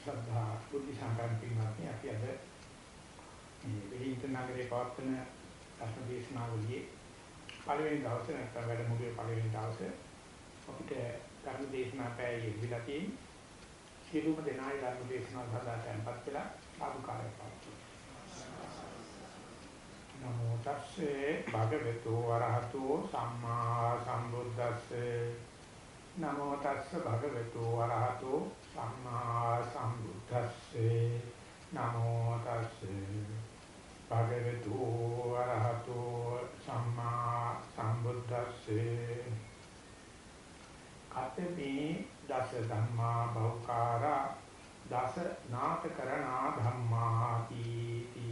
ශ්‍රද්ධා බුද්ධ සම්පන්න පින්වත්නි අපි අද මේ වෙලින්ටන් නගරේ පවත්වන ධර්ම දේශනාවලියේ පළවෙනි දවසේ නැත්නම් වැඩමුළුවේ පළවෙනි දවසේ අපිට ධර්ම දේශනා පැයේ ඉඳලා තියෙන සියලුම දෙනායි ධර්ම දේශනාව සඳහා tempත් වෙලා සාදුකාරය පවත්වනවා. නමෝ තස්සේ භගවතු වරහතෝ සම්මා සම්බුද්දස්සේ නමෝ තස්ස භගවතු වරහතෝ සම්මා සම්බුද්දස්සේ. නමෝ තස්සේ භගවතු වරහතෝ සම්මා සම්බුද්දස්සේ. කතමේ දස ධම්මා බෞකාරා දස නාටකරණා ධම්මා තීති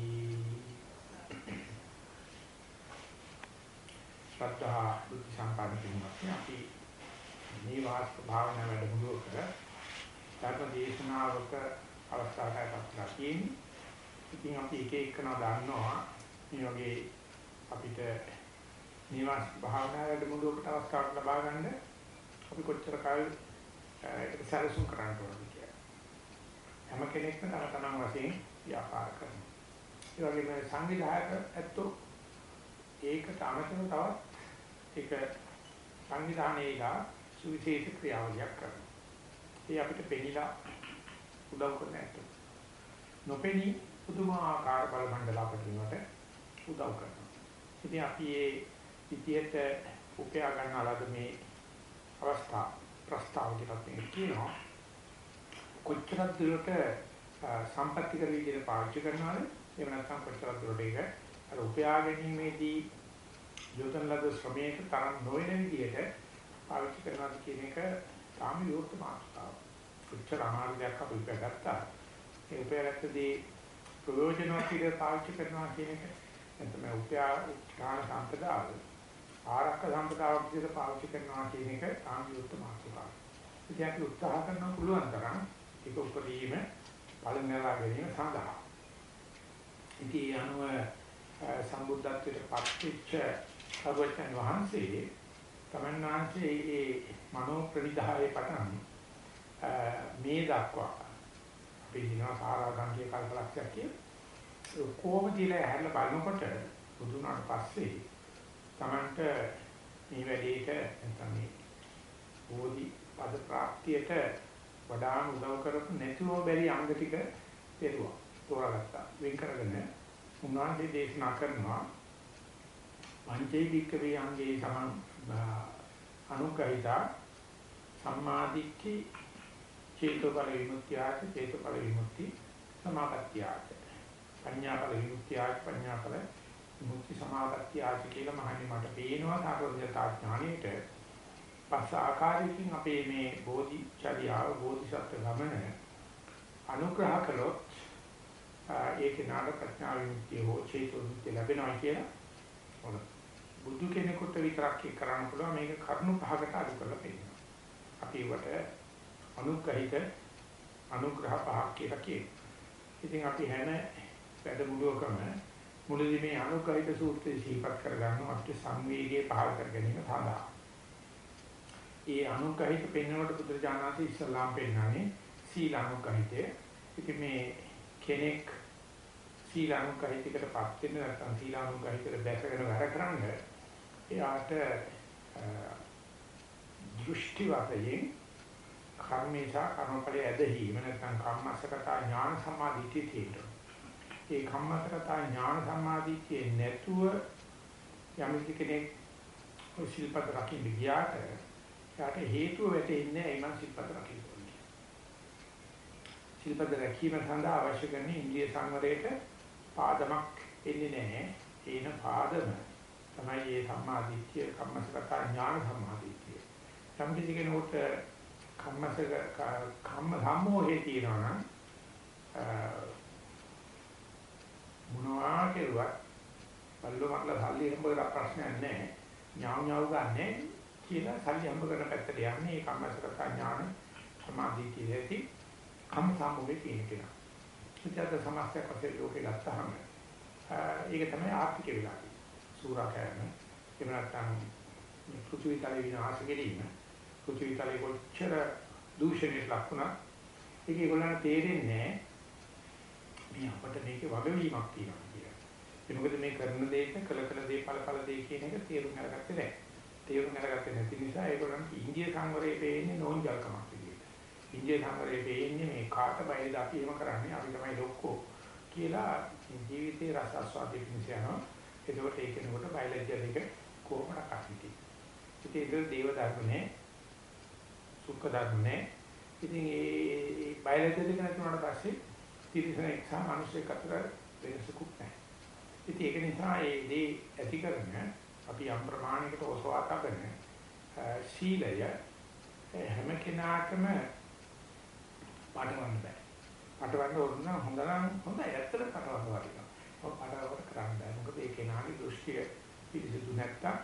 ශ්‍රද්ධා බුද්ධ සම්පන්න කෙනෙක් අපි මේ වාස්තු භාවනා වැඩමුළුවක ධර්ම දේශනාවක අවස්ථාවකටපත් කරලා තියෙන්නේ. ඉතින් අපි එක එකනා දන්නවා මේ වගේ අපිට නිවාස භාවනා වැඩමුළුවකට අවස්ථාවක් ලබා ගන්න අපි කොච්චර කාල ඒක සැලසුම් කරන්න ඕනද කියලා. හැම කෙනෙක්ම තම තමන් වශයෙන් ව්‍යාපාර කරනවා. ඒ වගේම සංවිධායක ඇත්තෝ ඒකට අමතරව තවත් ඒක සංවිධානයේලා සුවිශේෂ ක්‍රියාවලියක් කරනවා. ඒ අපිට පෙනිලා උදව් කරන ඇත්ත. නොපෙනී පුදුමාකාර බල මණ්ඩල අපිට උදව් කරනවා. ඉතින් අපි මේ විදියට උපයා ගන්නාලාද මේ අවස්ථා ප්‍රස්තාව කියලා මේක කියනවා. කොච්චර දුරට සම්පත්‍ති කර විදිහට පාවිච්චි කරනවද? එහෙම නැත්නම් කොච්චර දුරට ඒක අර උපයා ගැනීමේදී යොදන ලද ශ්‍රමයක තරම් නොවන විදිහට පාවිච්චි කරනවා කියන එක තාම විවෘත මාතෘකාවක්. කොච්චර අමාරු දෙයක් අපි උපයාගත්තා. ඒ උපයාගත්තදී ප්‍රයෝජනවත් විදිහට පාවිච්චි කරනවා කියන එක එතන උපයා උත්හාන සම්පදාය ආරක්ක සම්පදායක් විදිහට පාවිච්චි කරනවා කියන එක තාම විවෘත මාතෘකාවක්. ඉතින් අපි උත්සාහ කරන්න පුළුවන් තරම් ඒක උපරිම පළවෙනිලා ගැනීම සඳහා. ඉතින් අනුව සම්බුද්ධත්වයට පත්වෙච්ච සර්වඥ වහන්සේ තමන්නාන්සේ ඒ මනෝ ප්‍රනිදායේ පටන් මේ දක්වා අපි කියනවා සාරාංශික කල්පලක්ෂයක් කිය කොහොම දිලා හැරලා බලනකොට බුදුනාට පස්සේ තමන්ට මේ වැඩේට නැත්නම් මේ බෝධි පද ප්‍රාප්තියට වඩා උදව් කරපු නැතුව බැරි අංග ටික පෙරුවා තෝරාගත්තා. වෙන් කරගෙන උන්වහන්සේ දේශනා කරනවා පංචෛ වික්කවේ අංගේ සමන් අනුකහිතා සම්මාදිට්ඨි චේතෝපල විමුක්තියත් චේතෝපල විමුක්ති සමාපත්තියත් පඤ්ඤාපල විමුක්තියත් පඤ්ඤාපල විමුක්ති සමාපත්තියත් කියලා මහන්නේ මට පේනවා සාරෝධ්‍යතා ඥාණයට. පස්ස ආකාරයකින් අපේ මේ බෝධිචර්යාව බෝධිසත්ව ගමන අනුග්‍රහ කළොත් ඒකේ නාම ප්‍රඥා විමුක්තිය හෝ චේතෝ විමුක්තිය ලැබෙනවා කියලා. බුදු කෙනෙකුට විතරක් කරන්න පුළුවන් මේක කරුණු පහකට අඩු කරලා පෙන්නනවා. අපි වට අනුග්‍රහිත අනුග්‍රහ පහක් කියලා කියනවා. ඉතින් අපි හැම වැඩමුළුවකම මුලදී මේ අනුග්‍රහිත සූත්‍රය සිහිපත් කරගන්නවා අපිට සංවේගයේ පහල කර ගැනීම සඳහා. ඒ අනුග්‍රහිත පෙන්වනකොට බුදුරජාණන්සේ ඉස්ලාම් පෙන්වන්නේ සීල අනුග්‍රහිතය. ඉතින් මේ කෙනෙක් සීල අනුග්‍රහිතයකටපත් වෙන නැත්නම් සීල අනුග්‍රහිතයට දැකගෙන වැඩ කරන්නේ එයාට දෘෂ්ටි වශයෙන් කර්මේශා කර්මඵලයේ ඇදහිීම නැත්නම් කම්මස්සකතා ඥාන සම්මාදිට්ඨිය තියෙනවා. ඒ කම්මස්සකතා ඥාන සම්මාදිට්ඨිය නැතුව යම් කෙනෙක් සිල්පද රකින්න ගියාට එයාට හේතුව වැටෙන්නේ නැහැ එමන් සිල්පද රකින්න ඕනේ. සිල්පද රැකීම සඳහා අවශ්‍ය කරන ඉන්ද්‍රිය සංවරයට පාදමක් එන්නේ නැහැ. ඒන පාදම තමයි මේ සම්මාදිට්ඨිය කම්මසගත ඥාන සම්මාදිට්ඨිය. යම් කිසි කෙනෙකුට කම්මසක කම්ම සම්මෝහේ තියෙනවා නම් මොනවා කෙරුවත් බල්ලෝ මట్లా සල්ලි හම්බ කරලා ප්‍රශ්නයක් නැහැ. ඥාව ඥාව ගන්නෑ කියලා සල්ලි හම්බ කරන පැත්තට යන්නේ මේ කම්මසගත ඥාන සම්මාදිට්ඨිය ඇති කම්ම සම්මෝහේ තියෙන කෙනා. ඉතින් සමස්තයක් වශයෙන් ලෝකේ ගත්තාම ඒක තමයි ආර්ථික විලාසය. සූරා කෑම එහෙම නැත්නම් පෘථිවි තලයේ විනාශ කිරීම පෘථිවි තලයේ කොච්චර දූෂණයට ලක් වුණා ඒක ඒගොල්ලන්ට තේරෙන්නේ මේ අපිට මේකේ වගවීමක් තියෙනවා කියලා. ඒ මොකද මේ කරන දේක කළ කළ දේ ඵල ඵල දේ කියන එක තේරුම් අරගත්තේ නැහැ. තේරුම් අරගත්තේ නැති නිසා ඒගොල්ලන්ට ඉන්දිය සංවරයේ පේන්නේ නෝන්ජල්කමක් විදියට. ඉන්දිය සංවරයේ පේන්නේ මේ කාට බයද අපි එහෙම කරන්නේ අපි තමයි ලොක්කෝ කියලා ජීවිතේ රස ආස්වාදයේ පිණිස යනවා. එතකොට ඒ කෙනෙකුට බයලජ්‍ය දෙක කොහොමද අකිටි. ඉතින් ඒක දේව ධර්මනේ සුඛ ධර්මනේ. ඉතින් ඒ බයලජ්‍ය දෙක නැතුණාට පස්සේ තිරිසනෙක් සහ මිනිසෙක් අතර වෙනසකුත් නැහැ. ඉතින් ඒක නිසා ඒ දේ ඇති කරන අපි යම් ප්‍රමාණයකට ඔසවා තබන සීලය හැම කෙනාටම පාඩවන්න බෑ. පාඩවන්න ඕන නම් හොඳ නම් හොඳයි ඇත්තට පාඩවන්න වටිනවා. ඔය පාඩවවට කරන්න බෑ. මොකද ඒ කෙනාගේ දෘෂ්ටිය පිළිසුදු නැත්තම්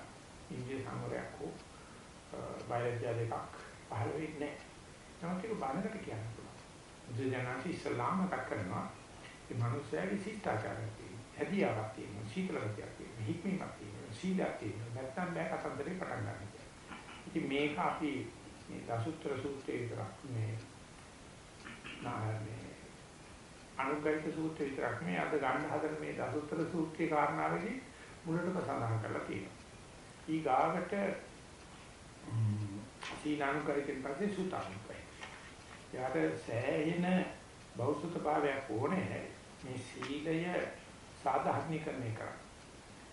ඉන්දිය සංවරයක් හෝ බයලජ්ජා දෙකක් පහළ වෙන්නේ නැහැ. නමුත් ඒක බාහිරට කියන්න පුළුවන්. බුදුජානක ඉස්ලාම මතක් කරනවා මේ මිනිස්යාගේ ශිෂ්ටාචාරය තියෙනවා. හැදියාවක් තියෙනවා. සීතලකතියක් තියෙනවා. හික්මීමක් තියෙනවා. සීලයක් තියෙනවා. නැත්තම් බෑ කතන්දරේ පටන් ගන්න කියලා. ඉතින් මේක අපි මේ දසුත්‍ර සූත්‍රයේ විතරක් මේ නාමයේ අනුග්‍රහිත සූත්‍රය විතරක් මේ අද ගන්න හදන මේ දසුත්‍ර සූත්‍රයේ කාරණාවේදී මුලටම සඳහන් කරලා තියෙනවා. ඊ ගාවට සීලානුකරිතෙන් පස්සේ සුතානුකයි. යාට සෑහෙන බෞද්ධ භාවයක් ඕනේ මේ සීලය සාධාරණීකරණය කරන්න.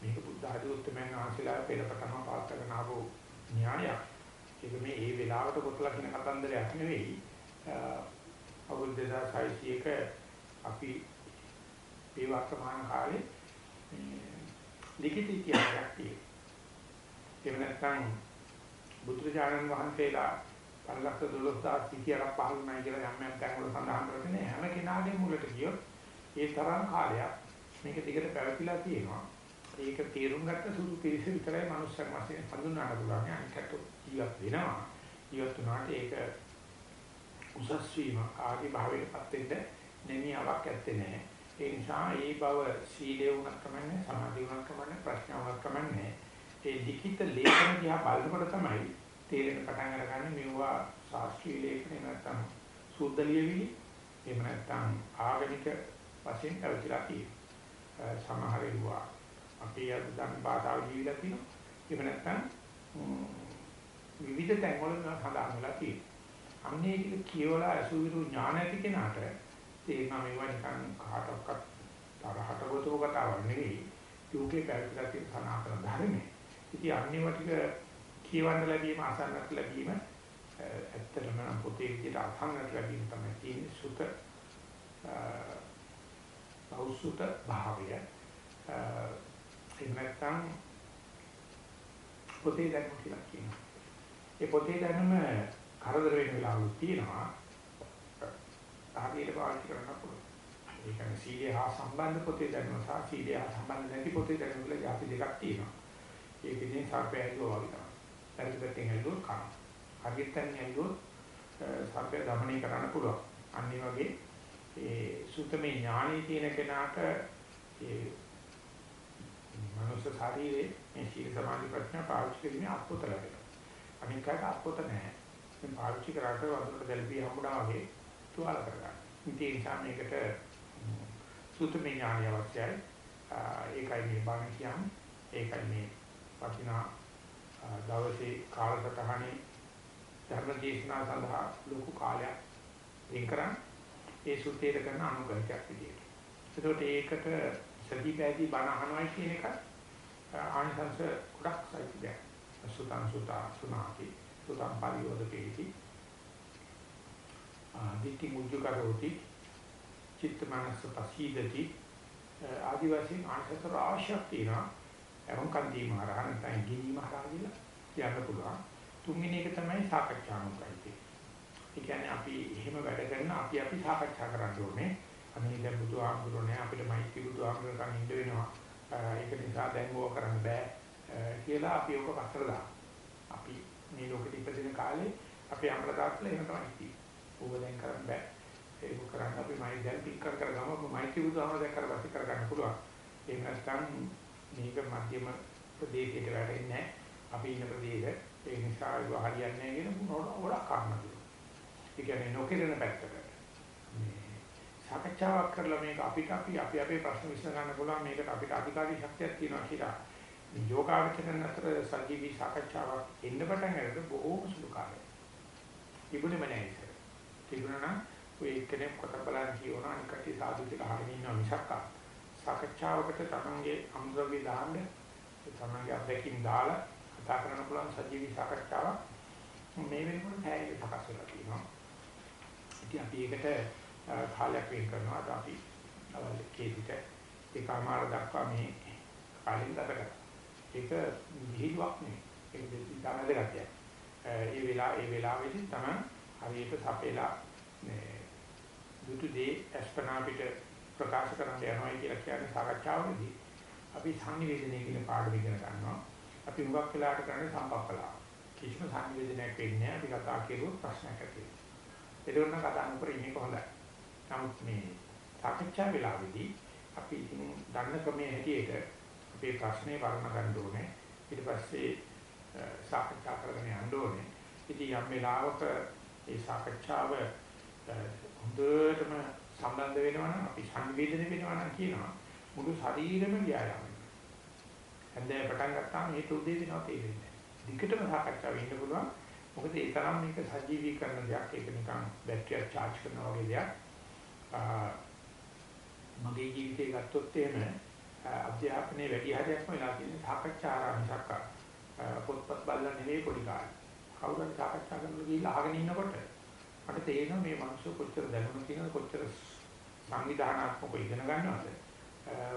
මේක බුද්ධ ආදී උත්තරමයන් වහන්සේලා පෙරපතම පාස්තකන ආවෝ න්‍යායක්. ඒක මේ ඒ වෙලාවට පොතලා කියන කතන්දරයක් නෙවෙයි. අවුරුදු 2600ක අපි මේ වර්තමාන කාලේ ලිඛිත ඉතිහාසයක් තියෙනවා. එහෙම නැත්නම් බුදුරජාණන් වහන්සේලා පරලක්ෂ 12000 සිටියක් පහළුණයි කියලා යම් යම් තැන්වල සඳහන් කරන්නේ හැම කෙනාගේම මුලට ගියොත් ඒ තරම් කාලයක් මේක දිගට පැවතිලා තියෙනවා. ඒක තේරුම් ගත්ත සුදු පිරිස විතරයි මනුස්සයන් වශයෙන් හඳුන්වන්න පුළුවන්. අනිකට ජීවත් වෙනවා. ජීවත් වුණාට ඒක උසස් වීම ආගේ භාවයටපත් වෙන්න නෙමියාවක් ඇත්තේ නැහැ. ඒ නිසා ඒ බව සීලේ වුණත් කමන්නේ සමාධි වුණත් කමන්නේ ප්‍රඥාව වුණත් කමන්නේ ඒ ලිඛිත ලේඛන දිහා බලනකොට තමයි තේරෙන පටන් අරගන්නේ මෙවුවා ශාස්ත්‍රීය ලේඛන නැත්නම් සුද්ධ ලියවිලි එහෙම නැත්නම් ආගමික වශයෙන් පැවතිලා තියෙනවා. සමහර ඒවා අපේ අදන් භාෂාව ජීවිලා තියෙනවා. එහෙම නැත්නම් විවිධ තැන්වල සඳහන් වෙලා තියෙනවා. අන්නේ කියවලා අසුවිරු ඥාන ඇති කෙනාට තේරෙනවා මේවා නිකන් කාටවත් තරහට ගොතව කතාවක් නෙවෙයි. යෝගේ පැවතිලා තියෙන සනාතන ධර්මයේ. ඉතින් අන්නේව ටික කියවන්න ලැබීම අසන්නත් ලැබීම ඇත්තටම නම් පොතේ විදිහට අසන්නත් ලැබීම තමයි තියෙන්නේ සුත බෞසුත භාවය. එහෙම නැත්නම් පොතේ දැනුම කියලා කියනවා. ඒ පොතේ දැනුම කරදර වෙන වෙලාවලු තියෙනවා. හරියට පාවිච්චි කරන්න පුළුවන්. ඒ කියන්නේ සීලය හා සම්බන්ධ පොතේ දැනුම සහ සීලය හා සම්බන්ධ නැති පොතේ දැනුම වල જાති දෙකක් තියෙනවා. ඒකෙදී සර්පය ඇල්ලුවා වගේ තමයි. පරිපූර්ණයෙන් ඇල්ලුවොත් කන. හරියට ඇල්ලුවොත් සර්පය দমনය කරන්න පුළුවන්. අන්න ඒ වගේ ඒ සුතමේ ඥානෙ තියෙන කෙනාට ඒ මනුස්ස ශරීරයේ මේ සීල සමාධි ප්‍රඥා පාවිච්චි කිරීමේ අත්පොත ලැබෙනවා. අනික කාට අත්පොත නැහැ. මේ පාවිච්චි කරාට වදුරට දැල්පි හම්බුණා වගේ තුවාල කරගන්න. ඉතින් ඒ නිසා මේකට සුතමේ ඥානය අවශ්‍යයි. ඒකයි මේ බණ කියන්නේ. ඒකයි මේ වටිනා දවසේ කාලසටහනේ ධර්ම දේශනා සඳහා ලොකු කාලයක් වෙන් කරන් ඒ සුතේට කරන අනුගමනයක් විදියට. ඒකට ඒකට සතිපෑදී බණ අහනවා කියන එක ආනිසංස ගොඩක් සයිතියක්. සුතං සුතා සුනාති සුතං පරියෝදකේති දිට්ඨි මුජ්ජකරෝති චිත්ත මනස පසීදති. ආදිවාසීන් ආශත රාශියක් තියෙනවා. එවන් කන්දී මහරහන් නැත්නම් ගිනි මහරහන් කියලා කියන්න පුළුවන්. තුන්වෙනි එක තමයි සාකච්ඡානුකයිති ඒ කියන්නේ අපි එහෙම වැඩ කරන අපි අපි සාකච්ඡා කරන්න ඕනේ. අනේ දැන් බුදු ආමතුරුනේ අපිට මෛත්‍රී බුදු ආමතුරුකන් ඉන්න වෙනවා. ඒක නිසා දැන් ඕක කරන්න බෑ කියලා අපි ඕක පස්සට දානවා අපි මේ ලෝකෙ ඉපදෙන කාලේ අපි අම්ල දාස්ලා එහෙම තමයි තියෙන්නේ ඕක දැන් කරන්න බෑ. ඒක කරන්න අපි මයි දැන් පික් කර කර ගම මයිටි බුදුහාම දැන් කර පස්සේ කර ගන්න පුළුවන්. ඒක නැත්නම් මේක මධ්‍යම ප්‍රදේශයට වැටෙන්නේ නැහැ. අපි ඉන්න ප්‍රදේශ ඒ නිසා ඒක හරියන්නේ නැහැ කියන මොනවා ගොඩක් කාරණා තියෙනවා. ඒ කියන්නේ නොකිරෙන පැත්තකට. සාකච්ඡාවක් කරලා මේක අපිට අපි අපි අපේ ප්‍රශ්න විසඳ ගන්න පුළුවන් මේකට අපිට අධිකාරී ශක්තියක් තියෙනවා කියලා යෝගාවචරණ අතර සජීවී සාකච්ඡාවක් එන්න පටන් ගන්නකොට බොහෝම සුළු කාලයක්. තිබුණේම නැහැ ඉතින්. තිබුණා නම් ඔය එක්කෙනෙක් කොට බලන්න කියනවා අනික කටි සාදු කියලා අහගෙන ඉන්නවා මිසක් සාකච්ඡාවකට තමන්ගේ අමුද්‍රව්‍ය දාන්න තමන්ගේ අත්දැකීම් දාලා කතා කරන්න පුළුවන් සජීවී සාකච්ඡාවක් මේ වෙනකොට පැයකට සකස් වෙලා තියෙනවා. ඉතින් අපි ඒකට කාලයක් වෙන් කරනවා. අද අපි අවල් කේදිට ඒකමාර දක්වා මේ කාලෙන් ගත කරා. ඒක විහිළුවක් නෙවෙයි. ඒක දෙවි තමයි දෙකක්. ඒ වෙලාව ඒ වෙලාවේදී තමයි හරියට සපේලා මේ දුටු දේ අස්පනා පිට ප්‍රකාශ කරන්න යනවා කියලා කියන්නේ සාකච්ඡාවකදී අපි සංනිවේදනය කියන පාඩම ඉගෙන ගන්නවා. අපි මුගක් වෙලාට කරන්නේ සම්පක්කලා. කිසිම සංනිවේදනයක් වෙන්නේ නැහැ. අපි කතා කරුවොත් ප්‍රශ්නයක් ඇති වෙනවා. ඒක උන කතා නොකර ඉන්නේ කොහොමද? නමුත් මේ සාකච්ඡා වෙලාවේදී අපි ඉතින් දන්න ක්‍රමයේ හැටියට අපේ ප්‍රශ්නේ වර්ණ ගන්න ඕනේ. ඊට පස්සේ සාකච්ඡා කරගෙන යන්න ඕනේ. ඉතින් යම් වෙලාවක ඒ සාකච්ඡාව හොඳටම සම්බන්ධ වෙනවා නම් අපි සංවේදනය වෙනවා නම් කියනවා මුළු ශරීරෙම ව්‍යායාමයි. හන්දේ පටන් ගත්තාම මේ තුදේ දිනවා තේරෙන්නේ. දිගටම සාකච්ඡා වෙන්න පුළුවන්. මොකද ඒ තරම් මේක සජීවීකරන දෙයක්. ඒක නිකන් බැටරියක් charge කරනවා වගේ දෙයක්. මගේ ජීවිතේ ගත්තොත් එහෙම අධ්‍යාපනයේ වැඩි හරියක්ම වෙලා තියෙන සාකච්ඡා ආරම්භයක්. පොත්පත් බලලා නෙවෙයි පොඩි කාලේ. කවුරු හරි සාකච්ඡා කරන්න ගිහිල්ලා අහගෙන ඉන්නකොට මට තේරෙනවා මේ මිනිස්සු කොච්චර දැනුණු කියනද කොච්චර සංවිධානාත්මකව ඉගෙන ගන්නවද?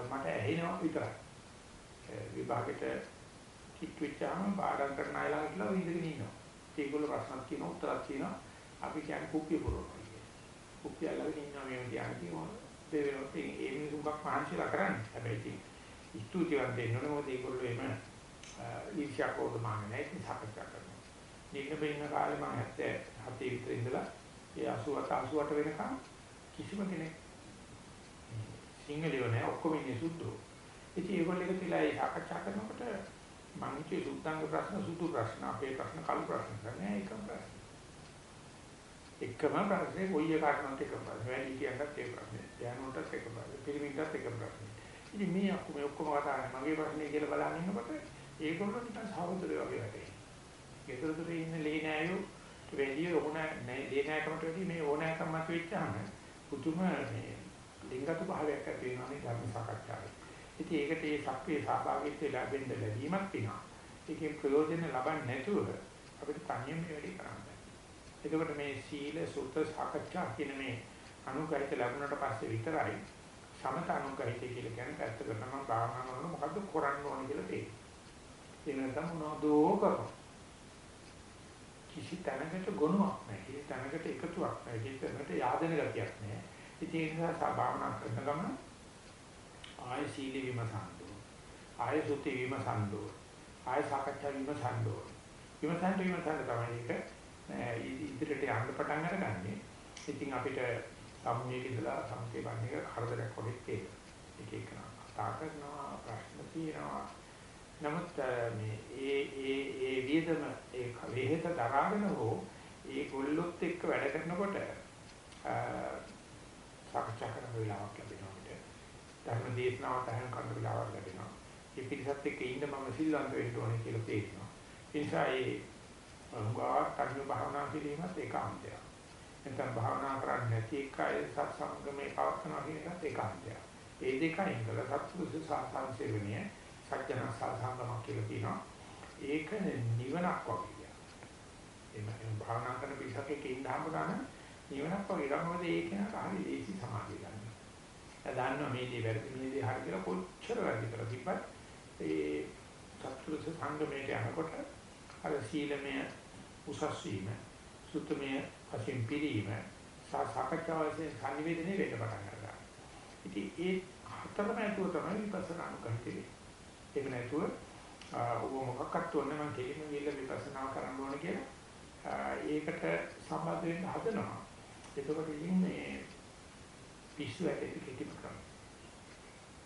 මට ඇහෙනවා විතරයි. විභාගෙට කිට් වෙච්චාම පාඩම් කරන අය ළඟ කියලා ඉඳගෙන ඉන්නවා. ඒගොල්ලෝ ප්‍රශ්නක් කියනවා උත්තරක් කියනවා. අපි කියන්නේ කුප්පිය පුරවනවා කියන්නේ කුප්පිය ළඟ ඉන්නවා මේ කියන්නේ කියනවා දෙවෙනොත් ඒ මිනිසුන්ක් මහන්සිලා කරන්නේ. හැබැයි ඉතින් ස්තුතිවන්ත වෙන්න ඕනේ. මොකද ඒගොල්ලෝ එහෙම ඊර්ෂ්‍යා කෝධමාන නැහැ. ඉතින් සාකච්ඡා කරනවා. නිකන් බෙන්න කාලේ මම 77 විතර ඉඳලා ඒ 87 88 වෙනකම් කිසිම කෙනෙක් සිංහලියෝ නැහැ ඔක්කොම ඉන්නේ සුද්ධෝ. ඉතින් ඒගොල්ලෝ එක තියලා ඒ සාකච්ඡා කරනකොට මම කිව්වේ සුද්ධංග ප්‍රශ්න සුදු ප්‍රශ්න අපේ ප්‍රශ්න කළු ප්‍රශ්න නෑ එකම ප්‍රශ්න. එකම ප්‍රශ්නේ කොයි එකකටවත් එකම ප්‍රශ්න. වැඩි කියනකත් ඒ ප්‍රශ්නේ. ධ්‍යානවලටත් එක ප්‍රශ්න. පිරිමින්ටත් එක ප්‍රශ්න. ඉතින් මේ ඔක්කොම ඔක්කොම කතා මගේ ප්‍රශ්නේ කියලා බලන් ඉන්නකොට ඒගොල්ලෝ නිකන් සහෝදරයෝ වගේ වැඩේ. ගෙදරදොරේ ඉන්න ලේ නෑයෝ වැඩි ඕන නෑ ලේ නෑකමට වැඩි මේ ඕනෑකම මත වෙච්චාම පුදුම මේ ලිංගතු භාවයක් ඇති වෙනවා මේ ධර්ම සාකච්ඡාවේ. ඉතින් ඒකට මේ සක්‍රිය සහභාගීත්වය ලැබෙන්න ලැබීමක් වෙනවා. ඒකේ ප්‍රයෝජන ලබන්නේ නැතුව අපිට තනියම මේ වැඩේ කරන්න බෑ. එතකොට මේ සීල සුත සාකච්ඡා කියන මේ අනුගහිත ලැබුණට පස්සේ විතරයි සමත අනුගහිත කියලා කියන්නේ පැත්ත කරනවා භාවනා කරන මොකද්ද කරන්න ඕනේ කියලා තේරෙන්නේ. ඒ නැත්නම් මොනවදෝ කරනවා. කිසි තැනකට ගොනුවක් නැහැ. කිසි තැනකට එකතුවක් නැහැ. කිසි තැනකට yaadena ගතියක් නැහැ. ඉතින් ඒ නිසා භාවනා කරන ගමන් ආය සීල විමසන්දෝ. ආය සුති විමසන්දෝ. ආය සාකච්ඡා විමසන්දෝ. විමසන්ට විමසන්ට තමයි ඒක ඉදිරියට යන්න පටන් අරගන්නේ. ඉතින් අපිට සම්මුතියක ඉඳලා සම්පේ වන්නේ කරදරයක් වගේ තියෙනවා. එක එක කතා කරනවා ප්‍රශ්න තියෙනවා නමුත් මේ ඒ ඒ ඒ විදම ඒ වේහෙත දරාගෙන හෝ ඒ ගොල්ලොත් එක්ක වැඩ කරනකොට සාකච්ඡා කරන වෙලාවක් ලැබෙනවා අපිට. ධර්ම දේශනාවට අහන කරන වෙලාවක් ලැබෙනවා. මේ පිරිසත් එක්ක ඉන්න මම සිල්වන්ත වෙන්න ඕනේ කියලා තේරෙනවා. ඒ නිසා ඒ උගා කර්ම භාවනා කිරීමත් ඒකාන්තයක්. නැත්නම් භාවනා කරන්නේ නැති එකයි සත්සංගමේ පවත්නවා කියන එකත් ඒකාන්තයක්. ඒ දෙකයින් කළ සත්පුරුෂ සාසංසේවණිය සත්‍යන සාසංගමක් කියලා කියනවා. ඒක නිවනක් වගේ. එහෙම භාවනා කරන පිටසක් එක්ක ඉන්න හම්බුනා නිවනක් වගේ. ඊළඟට ඒක නේද හරි ඒසි සමාධිය ගන්න. දැන් දන්නවා මේ දේ වැරදි මේ දේ හරි කියලා කොච්චර වැඩි කරලා තිබ්බත් ඒ සත්පුරුෂ සංගමයට යනකොට අර සීලමය උසස් වීම සුත්තමය වශයෙන් පිළිීම සාකච්ඡා වශයෙන් සංනිවේදනයේ වෙන්න පටන් ගන්නවා. ඉතින් ඒ හතරම ඇතුව තමයි විපස්සනා අනුකම්පිතේ. ඒක නැතුව ඔබ මොකක්වත් ඕනේ මම කෙලින්ම ගිහිල්ලා විපස්සනා කරන්න ඕනේ කියලා ඒකට සම්බන්ධ වෙන්න හදනවා. එතකොට ඉතින් මේ පිස්සු ඇටි කෙටිම ක්‍රම.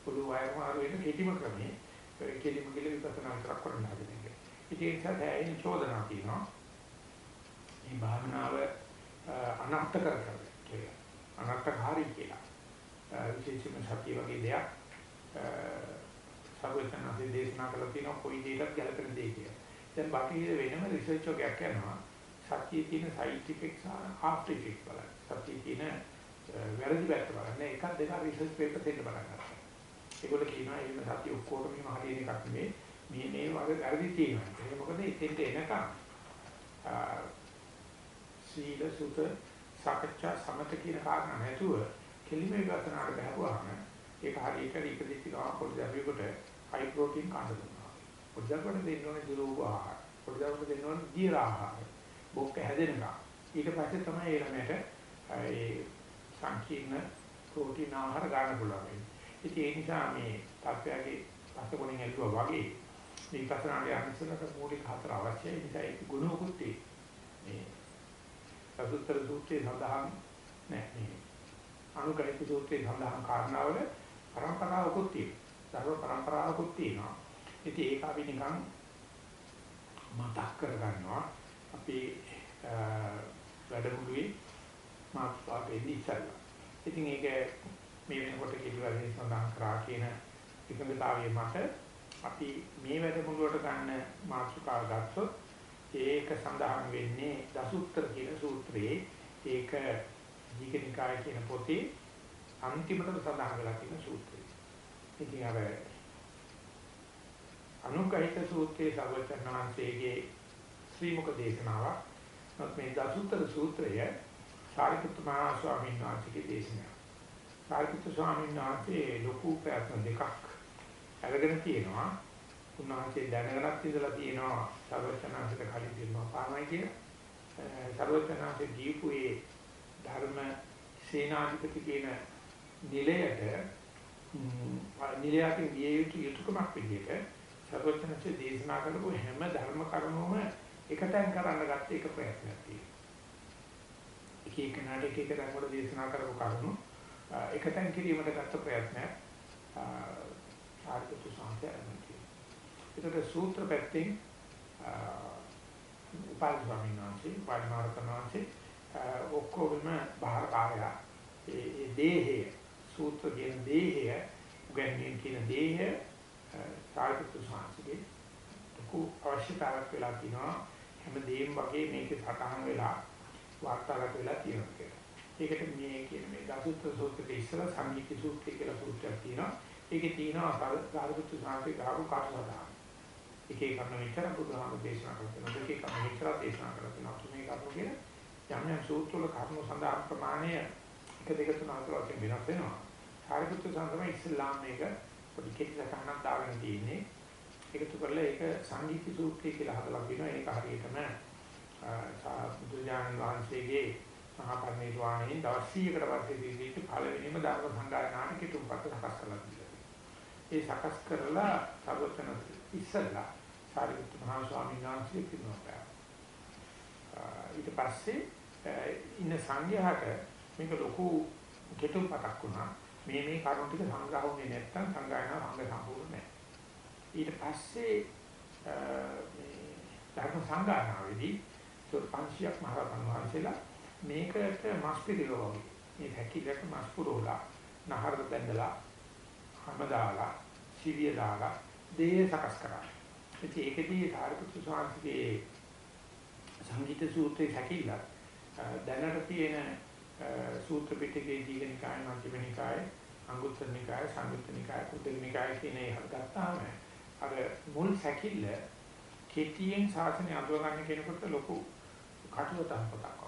පොළු වයම ආරු වෙන කෙටිම ක්‍රමේ කෙලින්ම ගිහිල්ලා විපස්සනා කරන්න හදන එක. ඉතින් ඒක තමයි චෝදනා තියෙනවා. මේ භාවනාව අනර්ථ කර කර කියලා. අනර්ථකාරී කියලා. විශේෂයෙන්ම සතිය වගේ දෙයක් සර්වඥාන්සේ දේශනා කළා තියෙනවා කොයි දෙයකට ගැලපෙන දෙයක් කියලා. දැන් බටහිර වෙනම රිසර්ච් එකක් යනවා සතියේ තියෙන සයිඩ් ඉෆෙක්ට්ස් සහ ආෆ්ටර් ඉෆෙක්ට්ස් බලන්න. සතියේ තියෙන වැරදි පැත්ත බලන්න. එකක් දෙක රිසර්ච් පේපර් දෙන්න පටන් ගන්නවා. ඒගොල්ලෝ කියනවා එහෙම සතිය ඔක්කොටම එහෙම හරියන එකක් නෙමෙයි. මේ මේ වගේ වැරදි තියෙනවා. ඒක මොකද එතෙන්ට එනකම් සීල සුත සාකච්ඡා සමත කියන කාරණා නැතුව කෙලිම විපස්සනාට බහුවාම ඒක හරියට ඉපදිච්ච ගමන් පොඩි දරුවෙකුට හයි ප්‍රෝටීන් කන්න දුන්නා. පොඩි දරුවට දෙන්න ඕනේ දුරෝග ආහාර. පොඩි දරුවට දෙන්න ඕනේ දියර ආහාර. බොක්ක හැදෙනකම්. ඊට පස්සේ තමයි ඒ ළමයට ඒ සංකීර්ණ ප්‍රෝටීන් ආහාර ගන්න පුළුවන්. ඉතින් ඒ නිසා මේ තත්ත්වයේ පස්සකොණින් ඇල්ලුවා වගේ මේ විපස්සනාගේ අනිසලක මූලික හතර අවශ්‍යයි. ඒ නිසා ඒක ගුණෝකුත් මේ සසුත්තර සූත්‍රයේ සඳහන් නැහැ මේ අනුගහිත සූත්‍රයේ සඳහන් කාරණාවල පරම්පරාවකුත් තියෙනවා. ධර්ම පරම්පරාවකුත් තියෙනවා. ඉතින් ඒක අපි නිකන් මතක් කරගන්නවා. අපි වැඩමුළුවේ මාත්‍රාට එන්නේ ඉස්සල්ලා. ඉතින් ඒක මේ වෙනකොට කිව්වනේ සඳහන් කරා කියන එකඟතාවයේ මත අපි මේ වැඩමුළුවට ගන්න මාතෘකාව ගත්තොත් ඒක සඳහන් වෙන්නේ දසුත්තර කියන සූත්‍රයේ ඒක දීඝනිකාය කියන පොතේ අන්තිමට සඳහන් වෙලා තියෙන සූත්‍රය. ඉතින් අර අනුගහිත සූත්‍රයේ සර්වචන්නාංශයේ ශ්‍රී මුක දේශනාවක්. මේ දසුත්තර සූත්‍රය සාරිපුත්ත මහ ස්වාමීන් වහන්සේගේ දේශනාවක්. සාරිපුත්‍ර ස්වාමීන් වහන්සේ ලොකු ප්‍රයත්න දෙකක් අරගෙන තියෙනවා. උන්වහන්සේ දැනගෙනත් ඉඳලා තියෙනවා සර්වචනාංශයට කලින් දෙනවා පාමයි කියන. සර්වචනාංශේ දීපු ඒ ධර්ම සේනාධිපති කියන නිලයට නිලයට ගිය යුතු යුතුයකමක් විදිහට සර්වචනාංශේ දේශනා කරපු හැම ධර්ම කරුණුම එකතෙන් කරන්න ගත්ත එක ප්‍රයත්නයක් තියෙනවා. එක එක නාට එක එක ධර්ම වල දේශනා කරපු කරුණු එකතෙන් කිරීමට ගත්ත ප්‍රයත්නයක් ආර්ථික සංස්කෘතිය අරමුණයි. ඒකට සූත්‍ර පැත්තෙන් උපාලි ස්වාමීන් වහන්සේ, පාරිමාර්ථ වහන්සේ ඔක්කොම බාහිර කාර්යය ඒ දේහය සූත්‍ර කියන දේහය උගන්වීම කියන දේහය සාර්ථක සංස්කෘතියේ ලොකු අවශ්‍යතාවයක් වෙලා තිනවා හැම දෙයක්ම වගේ මේකේ සටහන් වෙලා වාර්තාගත වෙලා තියෙනවා කියලා. ඒකට මේ කියන මේ දසුත්‍ර සූත්‍රයේ ඉස්සර සංගීත සූත්‍රය කියලා සූත්‍රයක් තියෙනවා. ඒකේ තියෙනවා සාරිපුත්තු සාන්ති ගාරු කාටසදා. එකේ කර්ම විතර බුදුහාම දේශනා කරනවා. දෙකේ කර්ම විතර දේශනා කරනවා. තුනේ කර්ම කියන යම් යම් සූත්‍ර වල කර්ම සඳහන් ප්‍රමාණය එක දෙක තුන හතර වශයෙන් වෙනස් වෙනවා. සාරිපුත්තු සාන්තම ඉස්ලාම් මේක පොඩි කෙටි සටහනක් දාගෙන තියෙන්නේ. ඒකතු කරලා ඒක සංගීත සූත්‍රය කියලා හදලා කියනවා. ඒක හරියටම බුදුජානක වහන්සේගේ මහා පරිනිර්වාණයෙන් දවස් 100කට පස්සේ දීවිච්ච පළවෙනිම ධර්ම සංගායනාවට කිතුම්පත් සකස් කරලා තියෙනවා. ඒ සකස් කරලා සර්වචන ඉස්සල්ලා සාරිපුත් මහ ස්වාමීන් වහන්සේ කිව්වා. ඊට පස්සේ ඉන්න සංඝයාට මේක ලොකු කිතුම්පතක් වුණා. මේ මේ කරුණු ටික සංග්‍රහ වුණේ නැත්නම් සංගායනාව අංග සම්පූර්ණ නැහැ. ඊට පස්සේ මේ ධර්ම සංගායනාවේදී 500ක් මහරහතන් වහන්සේලා මේකට මස් පිළිවෙල වගේ. මේ හැකිලට මස් පුරවලා, නහර බැඳලා, හැම දාලා, සිවිය දාලා දේ සකස් කරා. ඉතින් ඒකදී සාරිපුත්තු ස්වාමීන්ගේ සංගීත සූත්‍රයේ හැකිල දැනට තියෙන සූත්‍ර පිටකයේ දීගනිකාය, මධ්‍යමනිකාය, අංගුත්තර නිකාය, සංයුත්ත නිකාය, කුද්දක නිකාය කියන ඒ හදගත්තාම අර මුල් සැකිල්ල කෙටියෙන් සාසනය අඳුර ගන්න කෙනෙකුට ලොකු කටයුත්තක් පොතක්.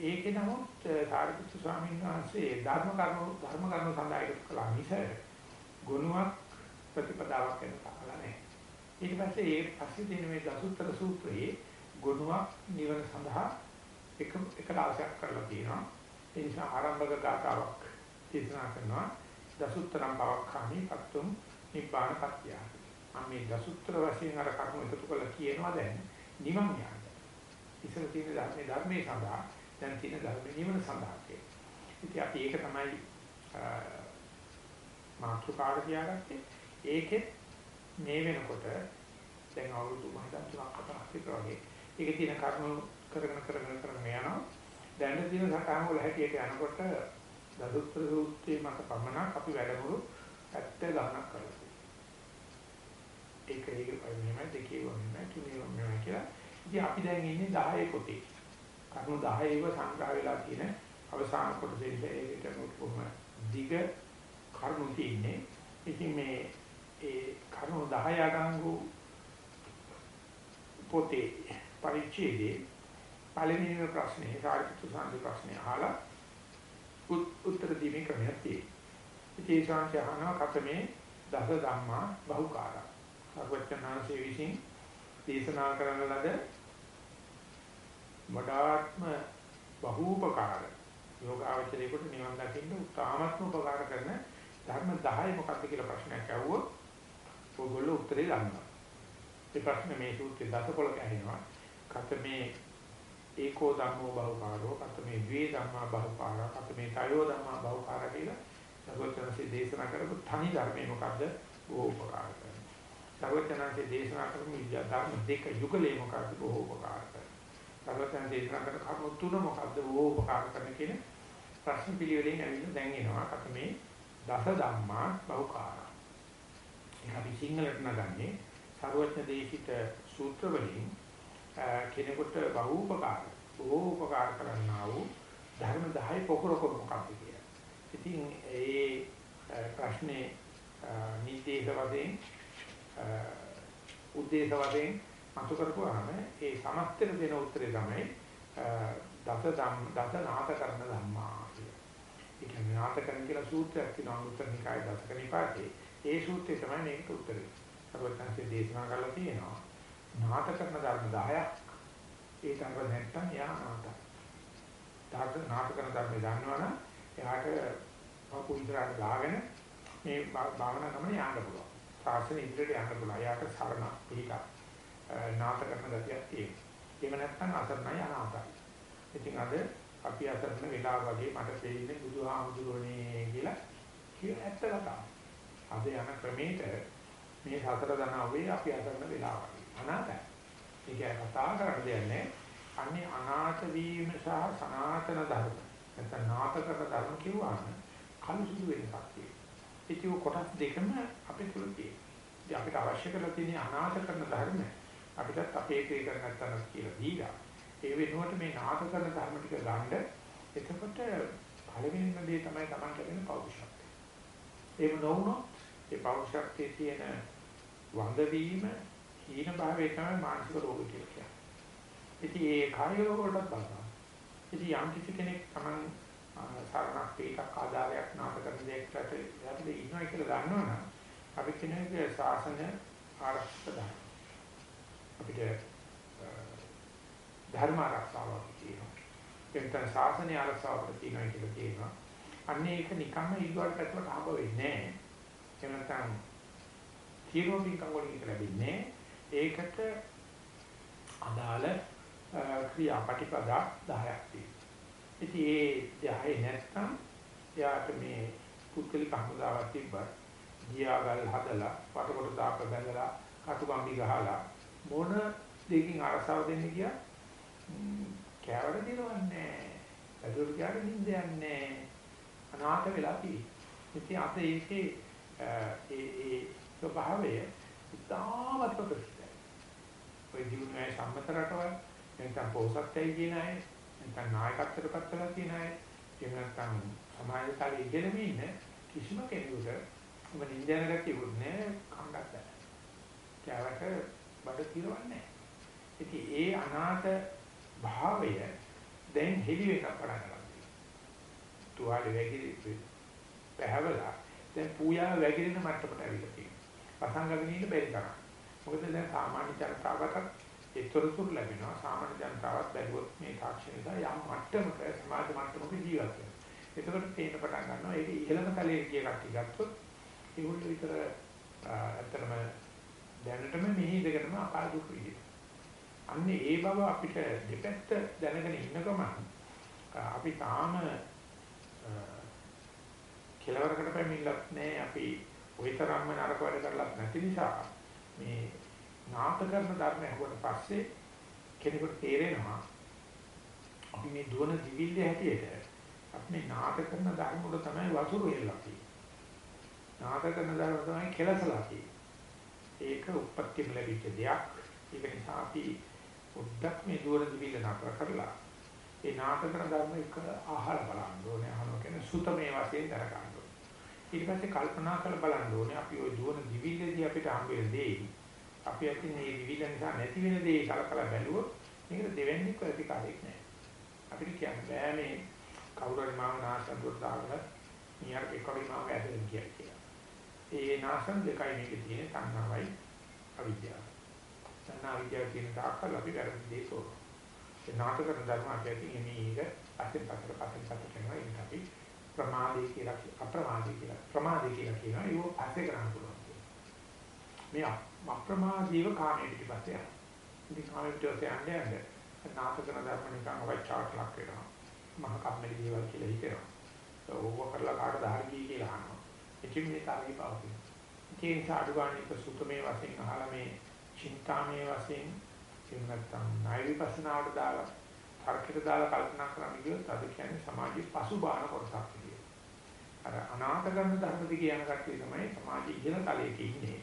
ඒකේ නමුත් සාරිපුත්තු ස්වාමීන් වහන්සේ ධර්ම කරුණු ධර්ම කරුණු සඳහා එකතු කළා මිස ගුණයක් ප්‍රතිපදාවක් වෙන කාලා නැහැ. ඊට පස්සේ ඒ පස්සේ තියෙන මේ දසුත්තර සූත්‍රයේ ගුණයක් නිවන සඳහා එක එක රාශියක් කරලා තියෙනවා. ඒ නිසා ආරම්භක ගාතාවක් දේශනා කරනවා දසුත්තරම් බවක්ඛානි පත්තුම් නිබ්බාන පත්‍ය. මම මේ දසුත්තර වශයෙන් අර කරුණු එකතු කරලා කියනවා දැන් නිවන් යන්න. ඉස්සර තියෙන ධර්මයේ ධර්මයේ සඳහා දැන් තියෙන ධර්ම නිවන සඳහා කියලා. ඉතින් අපි ඒක තමයි මාතෘකාවට තියාගත්තේ. ඒකෙත් මේ වෙනකොට දැන් අවුරුදු මම හිතන්නේ තුනක් හතරක් විතර වගේ ඒකේ තියෙන කර්ම කරගෙන කරගෙන කරගෙන යනවා. දැන් තියෙන සටහන් වල හැටියට යනකොට දසුත්තර සූත්‍රයේ මත පමණක් අපි වැඩමුළු 70 ගණනක් කරලා ඒක ඒක මෙහෙමයි දෙකේ වගේ තුනේ වගේ කියලා. ඉතින් අපි දැන් ඉන්නේ 10 පොතේ. කරුණු 10 ඒව සංග්‍රහ වෙලා තියෙන අවසාන කොටසේ ඒකට කොහොම දිග කරුණු තියෙන්නේ. ඉතින් මේ ඒ කරුණු 10 අඩංගු පොතේ පරිච්ඡේදයේ පළවෙනිම ප්‍රශ්නේ සාරිපුත්‍ර සාන්ති ප්‍රශ්නේ අහලා උත්තර දීමේ ක්‍රමයක් තියෙනවා. ඉතින් ඒ ශාන්ති අහනවා කතමේ දස ධම්මා බහුකාරා. සර්වඥාන්සේ විසින් දේශනා කරන ලද වඩාත්ම බහූපකාර යෝගාවචරයේකට නිවන් දකින්න උත්තාමත්ම උපකාර කරන ධර්ම 10 මොකක්ද කියලා ප්‍රශ්නයක් අහුවොත් ඔයගොල්ලෝ උත්තරේ දන්නවා. ඒ ප්‍රශ්නේ මේ සූත්‍රයේ දසකොලක ඇහෙනවා. කතමේ ඒකෝ ධම්මෝ බහුකාරෝ කතමේ ද්වේ ධම්මා බහුකාරා කතමේ තයෝ ධම්මා බහුකාරා කියලා සර්වඥාන්සේ දේශනා කරපු තනි ධර්මයේ මොකද්ද? බොහෝ උපකාර කරනවා. සර්වඥාන්සේ දේශනා කරපු ධර්ම දෙක යුගලේ මොකද්ද? බොහෝ උපකාර කරනවා. සර්වඥාන්සේ දේශනා කරන කර්ම තුන මොකද්ද? බොහෝ උපකාර කරන කියන ප්‍රශ්න පිළිවෙලෙන් ඇවිල්ලා දැන් එනවා කතමේ දස ධම්මා බහුකාරා. ඒක අපි සිංහලට නගන්නේ සර්වඥ දේශිත සූත්‍ර වලින් කෙනෙකුට බහූපකාර බොහෝ උපකාර කරන්නා වූ ධර්ම 10 පොකුර කොට මොකක්ද කියලා. ඉතින් ඒ ප්‍රශ්නේ නිදේශ වශයෙන් උද්දේශ වශයෙන් අතු කරපුවාම ඒ සමස්තර දෙන උත්තරේ තමයි දස ධම් දස නාත කරන ධම්මා කියලා. ඒ කියන්නේ නාත කරන කියලා සූත්‍රයක් තියෙනවා උත්තර නිකාය දසක නිපාතේ. ඒ සූත්‍රය තමයි මේකට උත්තරේ. සර්වඥාන්සේ දේශනා කරලා තියෙනවා. නාට කරන ධර්ම 10ක් ඒ තරව නැත්තම් එයා නාටයි. ධර්ම නාට කරන ධර්ම දන්නවනම් එයාට පපු ඉදරට දාගෙන මේ භාවනා ගමන යන්න පුළුවන්. සාසන ඉදිරියට යන්න පුළුවන්. එයාට සරණ පිටක් නාට කරන ගතියක් තියෙනවා. එහෙම නැත්නම් අසරණයි අනාථයි. ඉතින් අද අපි අසරණ වෙලා වගේ මට තේින්නේ බුදුහාමුදුරනේ කියලා කියන ඇත්ත කතාව. අද යන ක්‍රමයට මේ සතර දනාවේ අපි අසරණ වෙලා වගේ. අනාතයි. ඒක කතා කරන්න දෙන්නේ අන්නේ අනාථ වීම සහ සනාතන ධර්ම. නැත්නම් නාටකක ධර්ම කිව්වම කලුසුදු වෙනසක් තියෙනවා. ඒක කොටස් දෙකම අපේ තුල තියෙනවා. අපිට අවශ්‍ය කරලා තියෙන අනාථ කරන ධර්ම අපිටත් අපේ එකේ කර නැත්නම් කියලා දීලා ඒ වෙනුවට මේ නාථ කරන ධර්ම ටික ගන්න එතකොට පළවෙනිම දේ තමයි Taman කරන පෞරුෂත්වය. එහෙම නොවුනොත් ඒ පෞරුෂත්වයේ තියෙන වඳ වීම හීන භාවයේ තමයි මානසික රෝග කියලා කියන්නේ. ඉතින් ඒ කායික රෝග වලට බලනවා. ඉතින් යම් කිසි කෙනෙක් Taman සාරණක් පිටක් ආධාරයක් නාට කරන දෙයකට යටි ඉන්නවා කියලා දන්නවනම් අපි කෙනෙක්ගේ ශාසන ආරක්ෂකදා. අපිට ධර්ම ආරක්ෂාවක් තියෙනවා. එතන ශාසනය ආරක්ෂාවක් තියෙනවා කියලා කියනවා. අන්නේ ඒක නිකම්ම ඊගොල්ලෝ පැත්තට ආව වෙන්නේ නැහැ. එහෙම නැත්නම් කීරෝපින් කවලින් ලැබෙන්නේ ඒකට අදාළ ක්‍රියාපටිපදා 10ක් තියෙනවා. ඉතින් ඒ 10 නැත්නම් යාට මේ පුද්ගලික හමුදාවක් තිබ්බත් ගියාගල් හදලා වටකොට දාප බැලලා කටුකම්බි ගහලා මොන දෙකින් අරසාව දෙන්න ගියා කෑවට දිනවන්නේ ඇදුරු ගියාට නිින්ද යන්නේ අනාථ වෙලා තියෙන්නේ. ඉතින් අද ඒකේ ඒ ඒ ස්වභාවය ඉතාමත් ප්‍රසිද්ධයි. ඔය ජීවනයේ සම්මත රටවල් නැත්නම් පොසත්යයි කියන අය නැත්නම් නායකත්වයට පත් වෙලා තියෙන අය එහෙම නැත්නම් සමාජ කාලේ ඉගෙන ඉන්න කිසිම කෙනෙකුට ඔබ නින්දන ගැතියුනේ කංගක් නැහැ. කෑවට බඩ කිරවන්නේ ඉතින් ඒ අනාථ භාවය දැන් හෙලි වෙන පටන් ගන්නවා. තුවාලේ වැగిරි පැහැවලා දැන් පූජා වැగిරෙන මට්ටමට ඇවිල්ලා තියෙනවා. පසංගගෙන ඉන්න බැරි තරම්. මොකද දැන් සාමාන්‍ය ජනතාවට ඒතරතුරු ලැබෙනවා. සාමාන්‍ය ජනතාවත් බැලුවොත් මේ තාක්ෂණික යම් මට්ටමක සමාජ මට්ටමක ජීවත් වෙනවා. එතකොට තේින්න පටන් ගන්නවා ඒක ඉහළම තලයේ ගිය කට්ටිය ගත්තොත් ඒගොල්ලෝ විතර ඇත්තටම දැනටම මෙහි ඉඳගෙනම අපාය දුක් විඳිනවා. අන්නේ ඒ බව අපිට දෙපැත්ත දැනගෙන ඉන්න ගමන් අපි තාම කෙලවරකට පැමිණලත් නැහැ අපි ওই තරම්ම නරක වැඩ කරලත් නැති නිසා මේ නාට කරන ධර්ම ඇහුවට පස්සේ කෙනෙකුට තේරෙනවා අපි මේ දුවන දිවිල්ල හැටියට අපි මේ නාට කරන ධර්ම වල තමයි වතුරු එල්ලලා තියෙන්නේ. නාට කරන ධර්ම තමයි කෙලසලා තියෙන්නේ. ඒක උප්පත්තිය ලැබිච්ච දෙයක්. ඒක නිසා අපි පොඩ්ඩක් මේ දුර දිවිල නතර කරලා ඒ නාට කරන ධර්ම එක ආහාර බලන්න ඕනේ. අහනවා කියන්නේ සුතමේ වශයෙන් දර ගන්න ඕනේ. ඊට පස්සේ කල්පනා කරලා බලන්න ඕනේ අපි ওই දුවන දිවිලදී අපිට හම්බ වෙන දේ අපි අතින් මේ දිවිල නිසා නැති වෙන දේ කලකලා බැලුවොත් මේකට දෙවන්නේ ප්‍රතිකාරයක් නෑ. අපිට කියන්න බෑ මේ කවුරු හරි මාව නාසන්දුවට දාගෙන නියර එක්කම මාව ඇදෙන්න කියලා කියලා. ඒ නාසන් දෙකයි මේකේ තියෙන සංනාවයි අවිද්‍යාව. සංනා විද්‍යාව කියන තාක්කල් අපි වැරදි දේ තෝරනවා. ඒ නාටක ධර්ම අපි ඇති මේක අතෙන් පතර පතෙන් පතර කරනවා ඒක අපි ප්‍රමාදේ කියලා අප්‍රමාදේ කියලා ප්‍රමාදේ කියලා කියනවා ඒක පස්සේ කරන්න පුළුවන්. මේ අප්‍රමාදීව කාමයේ පිටිපස්සේ යනවා. ඉතින් කාමයට යන්නේ යන්නේ නාටකන ධර්ම නිකන් අවචාට ලක් වෙනවා. මහා කම්මැලි දේවල් කියලා හිතෙනවා. ඕව කරලා කාටද හරි කියලා අහනවා. ඉතින් මේ තරගය පවතින. ඉතින් සාඩුගානික සුතමේ වශයෙන් අහලා මේ චින්තාමේ වශයෙන් එහෙම නැත්නම් ණය විපස්සනාවට දාලා තර්කයට දාලා කල්පනා කරන්න ගියොත් අද කියන්නේ සමාජයේ පසුබාහන කොටසක් කියලා. අර අනාථ කරන ධර්ම දිගේ යන කට්ටිය තමයි සමාජයේ ඉහළ තලයක ඉන්නේ.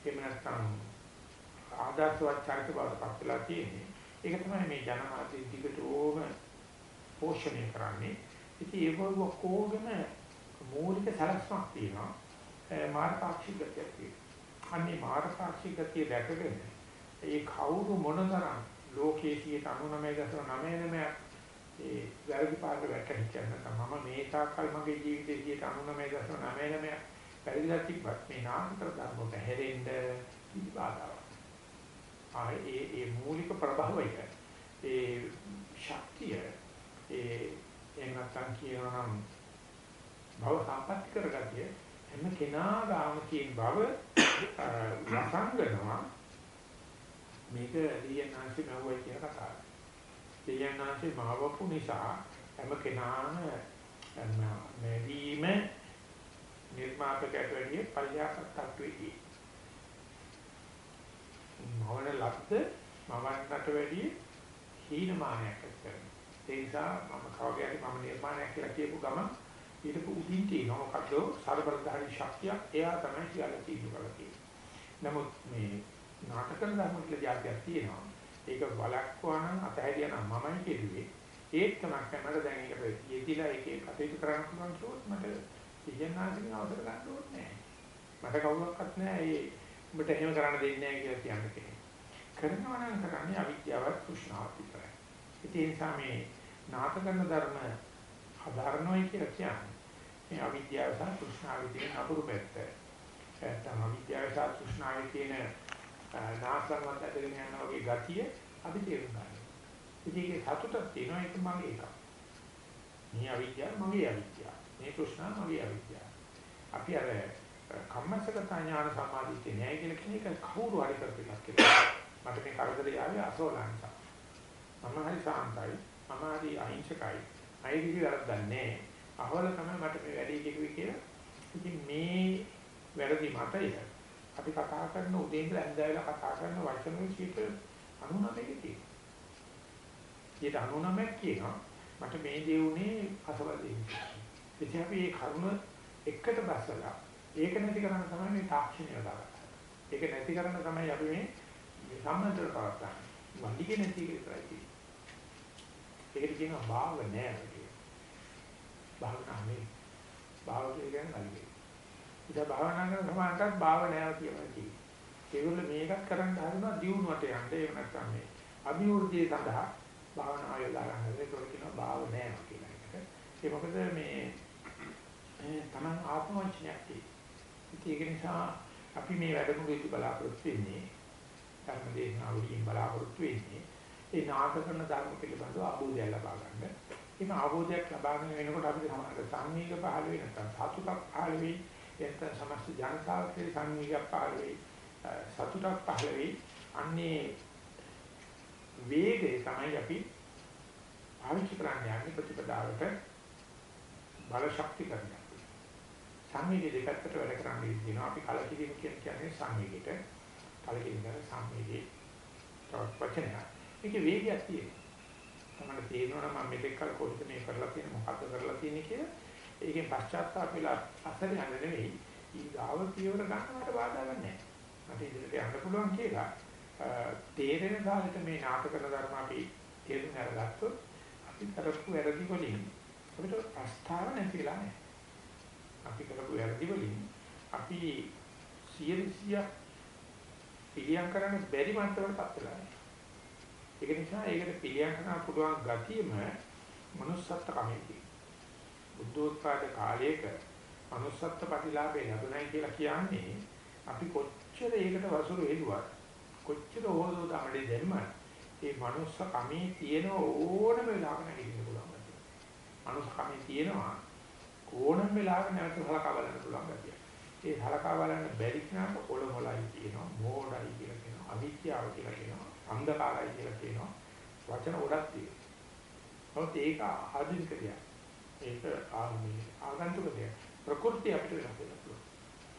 එහෙම නැත්නම් ආදර්ශවත් චරිත බවට පත් වෙලා තියෙන්නේ. ඒක තමයි මේ ජනමාධ්‍ය දිගටම පෝෂණය කරන්නේ. ඉතින් ඒක ඔක්කොගම මූලික සලස්මක් තියෙනවා. මාර්ගාක්ෂික ගතියක් තියෙනවා. අන්නේ මාර්ගාක්ෂික ගතිය දැකගෙන ඒ කවුරු මොනතරම් ලෝකයේ 99.99 ඒ වැරදි පාඩ වැටෙච්ච නැත්නම් මම මේ තාක්කල් මගේ ජීවිතයේ 99.99 වැරදිලා තිබ්බත් මේ නාමතර ධර්ම වලට හැරෙන්න කිසි බාධාවක් ඒ ඒ මූලික ප්‍රභවය ඒ ශක්තිය ඒ එහෙම නැත්නම් කියනවා නම් භව සම්පත් කරගතිය හැම කෙනා ගාම තියෙන බව වසංගනවා මේක දෙයනාංශි මවුවයි කියන කතාව. දෙයනාංශි මවපු නිසා හැම කෙනාම මෙදීම නිර්මාපකයට වැඩිය පරියාසත්තක් වෙයි. මවන ලද්ද මවන්නට වැඩි හීනමානයක් කරනවා. ඒ නිසා මම කවගේ හරි මම නිර්මාණයක් කියලා කියපු ගමන් ඊට උදින් තියෙනවා මොකද්ද සර්වබලධාරී ශක්තිය එයා තමයි කියලා තීන්දුව කරලා තියෙන්නේ. නමුත් මේ නාටකන ධර්ම කියලා જાතියක් තියෙනවා. ඒක වලක්වා නම් අතහැරියා නම් මමයි කියුවේ. ඒත් කමක් නැහැ දැන් ඒක යෙදිලා ඒකේ කටයුතු කරන්න පුළුවන් කිව්වොත් මට ඉගෙනාගෙන අවසර ගන්න ඕනේ නැහැ. මට කවුරක්වත් නැහැ ඒ උඹට එහෙම කරන්න දෙන්නේ නැහැ කියලා කියන්න කෙනෙක්. කරනවා නම් කරන්නේ අවිද්‍යාවත් තෘෂ්ණාවත් විතරයි. ඒ නිසා මේ නාට කරන ධර්ම හදාරනොයි කියලා කියන්නේ මේ අවිද්‍යාව සහ තෘෂ්ණාවේ තියෙන අතුරු පැත්ත. නැත්නම් අවිද්‍යාව සහ තෘෂ්ණාවේ තියෙන නාසරවත් ඇදගෙන යන වගේ ගතිය අපි තේරුම් ගන්නවා. ඉතින් ඒක සතුටක් තියෙනවා ඒක මගේ එකක්. මේ අවිද්‍යාව මගේ අවිද්‍යාව. මේ තෘෂ්ණාව මගේ අවිද්‍යාව. අපි අර කම්මස්සගත ඥාන සමාධිය නෑ කියලා කියන එක කවුරු හරි කරපිටක් කියලා. මට මේ කරදරය ආවේ අසෝලංශ. මම හරි සාන්තයි. මම හරි අහිංසකයි. අය කිසි වැරද්දක් නෑ. අහවල තමයි මට මේ වැඩේ කිව්වේ කියලා. ඉතින් මේ වැරදි මතය අපි කතා කරන උදේ ඉඳලා ඇඳලා කතා කරන වචන වල 99 තියෙනවා. 99 කියනවා මට මේ දේ උනේ අසවල් දෙන්නේ. ඉතින් අපි මේ කරුණ එකට බස්සලා ඒක නැති කරන්න තමයි මේ තාක්ෂණය දාගත්තේ. ඒක නැති කරන්න තමයි අපි මේ මේ සම්මතර පවත්තන්නේ. වලිගේ නැති එක විතරයි තියෙන්නේ. ඒකට කියනවා භාව නෑ කියලා. භාවනා නෙවෙයි. භාව කියන්නේ වලිගේ. ඉතින් භාවනා කරන සමානටත් භාව නෑ කියලා කියනවා. ඒගොල්ලෝ මේකත් කරන්න හදනවා දියුණුවට යන්න. ඒක නැත්නම් මේ අභිවෘද්ධිය සඳහා භාවනා යොදා ගන්න. ඒක කියනවා භාව නෑ කියලා එකට. ඒ මොකද මේ තමන් ආත්ම වංචනයක් තියෙනවා. ඒක නිසා අපි මේ වැඩමුළුවේදී බලාපොරොත්තු වෙන්නේ ධර්ම දේශනාවලින් බලාපොරොත්තු වෙන්නේ ඒ නාටකන ධර්ම පිළිබඳව අවබෝධය ලබා ගන්න. ඒක අවබෝධයක් ලබා ගන්න වෙනකොට අපිට සමාජ සංවේග පහළ වෙන නැත්නම් සතුටක් පහළ වෙයි. එතන සමස්ත ජනතාවගේ සංවේගයක් පහළ වෙයි. සතුටක් පහළ වෙයි. අන්නේ වේගය තමයි අපි පාවිච්චි කරන්නේ යන්නේ ප්‍රතිපදාවට බල ශක්ති කරන්නේ. සංවේගය දෙකකට වැඩ කරන්නේ කියනවා. අපි කලකිරීම කියන්නේ සංවේගයට. කලකිරීම කරන සංවේගයේ තවත් වචනයක්. ඒකේ වේගයක් තියෙනවා. තමයි තේරෙනවා මම මෙතෙක් කල කොහෙද මේ කරලා තියෙන්නේ මොකද්ද කරලා තියෙන්නේ කියලා. ඒකෙන් පශ්චාත්තාප වෙලා අසරේ යන්න නෙවෙයි. ඊගාව පියවර ගන්නවට බාධා ගන්නෑ. මට ඉදිරියට යන්න පුළුවන් කියලා තේරෙන කාලෙට මේ නාටක කරන ධර්ම අපි තේරුම් අරගත්තොත් අපි කරපු වැරදි වලින් අපිට ප්‍රස්තාව නැතිලා නැහැ. අපි කරපු වැරදි වලින් අපි 100 පිළියම් කරන්න බැරි මට්ටමකට පත් වෙලා නැහැ. ඒක නිසා ඒකට පිළියම් කරන්න පුළුවන් ගතියම manussත්ත්ව කමේදී. බුද්ධෝත්පාද කාලයක manussත්ත්ව ප්‍රතිලාභය ලැබුණයි කියලා කියන්නේ අපි කොච්චර ඒකට වසුරු හේතුවක් කොච්චර හොදෝ තමයි දෙන්නත් ඒ manuss කමේ තියෙන ඕනම වෙලාවක නැගිටින්න පුළුවන් ගැතිය. manuss කමේ තියෙනවා ඕනම වෙලාවක නැවත සලකා බලන්න පුළුවන් ගැතිය. ඒ සලකා බලන්න බැරි කෙනාට ඔලොමලයි කියනවා, මෝඩයි කියලා කියනවා, අවිද්‍යාව කියලා කියනවා. අන්ධකාරයි කියලා කියනවා. වචන ගොඩක් තියෙනවා. නමුත් ඒක ආධුනික දෙයක්. ඒක ආගමික ආගන්තුක දෙයක්. ප්‍රകൃති අපිට වෙනස් වෙනවා පුළුවන්.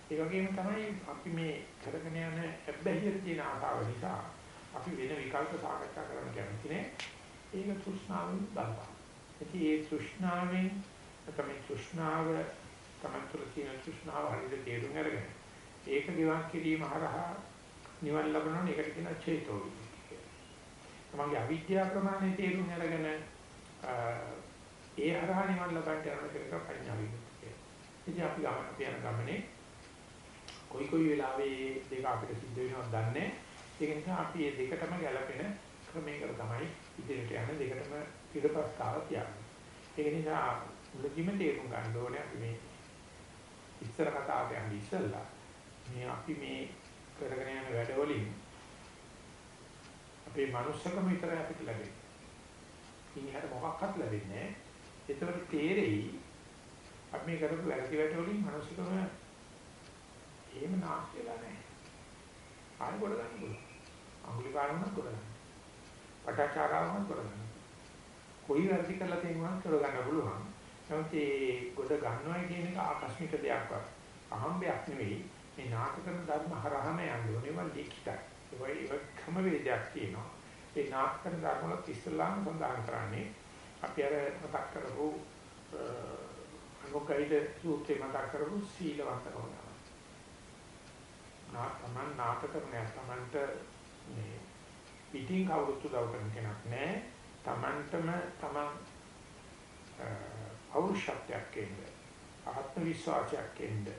ඒ වගේම තමයි අපි මේ කරගෙන යන හැබැයි තියෙන ආසාව නිසා අපි වෙන විකල්ප සාකච්ඡා කරන්න කැමති නෑ. ඒක තෘෂ්ණාවෙන් බලපාන. ඉතින් ඒ තෘෂ්ණාවෙන් තමයි තෘෂ්ණාව තමයි තුළ තියෙන තෘෂ්ණාව හරියට තේරුම් අරගෙන ඒක නිවන් කිරීම හරහා නිවන් ලබනවා ඒකට කියනවා චේතෝ විදි. තමන්ගේ අවිද්‍යාව ප්‍රමාණය තේරුම් අරගෙන ඒ හරහා නිවන් ලබන්න යන කෙනෙක් ප්‍රඥා විමුක්තිය. ඉතින් අපි ගමන අපි යන ගමනේ කොයි කොයි වෙලාවෙ දෙක අපිට සිද්ධ වෙනවද දන්නේ. ඒක නිසා අපි මේ දෙකටම ගැලපෙන ක්‍රමයකට තමයි ඉදිරියට යන දෙකටම පිටපස්තාව කියන්නේ. ඒක නිසා මුලදීම තේරුම් ගන්න ඕනේ අපි මේ ඉස්සර කතාවට යන්නේ ඉස්සෙල්ලා මේ අපි මේ කරගෙන යන වැඩවලින් අපේ මනුස්සකම විතරයි අපිට ලැබෙන්නේ. ඉන්නහට මොකක්වත් ලැබෙන්නේ නැහැ. ඒතකොට තේරෙයි අපි මේ කරපු වැරදි වැඩ වලින් මනුස්සකම එහෙම නාස්ති වෙලා නැහැ. ආයෙ කොට ගන්න පුළුවන්. අඟුලි කාරණා කොට ගන්න. පටාචාරාවන් කොට ගන්න. කොයි වැරදි කරලා තියෙනවද කොට ගන්න පුළුවන්. නමුත් ඒ කොට ගන්නවා කියන එක ආකස්මික දෙයක්වත් අහම්බයක් නෙවෙයි. මේ නාටකන ධර්ම හරහම යන්නේ. ඒවා ලිඛිතයි. ඒ ක්‍රම වේදයක් තියෙනවා. ඒ නාටකන ධර්ම වල ඉස්ලාම් සඳහන් කරන්නේ අපි අර මතක් කරපු අනුකයිද සූත්‍රේ මතක් කරපු සීලවන්තකම තමයි. නාටකමන් නාටකරණය තමන්ට මේ පිටින් කවුරුත් උදව් කරන කෙනෙක් නෑ. තමන්ටම තමන් පෞරුෂත්වයක් එන්නේ. ආත්ම විශ්වාසයක් එන්නේ.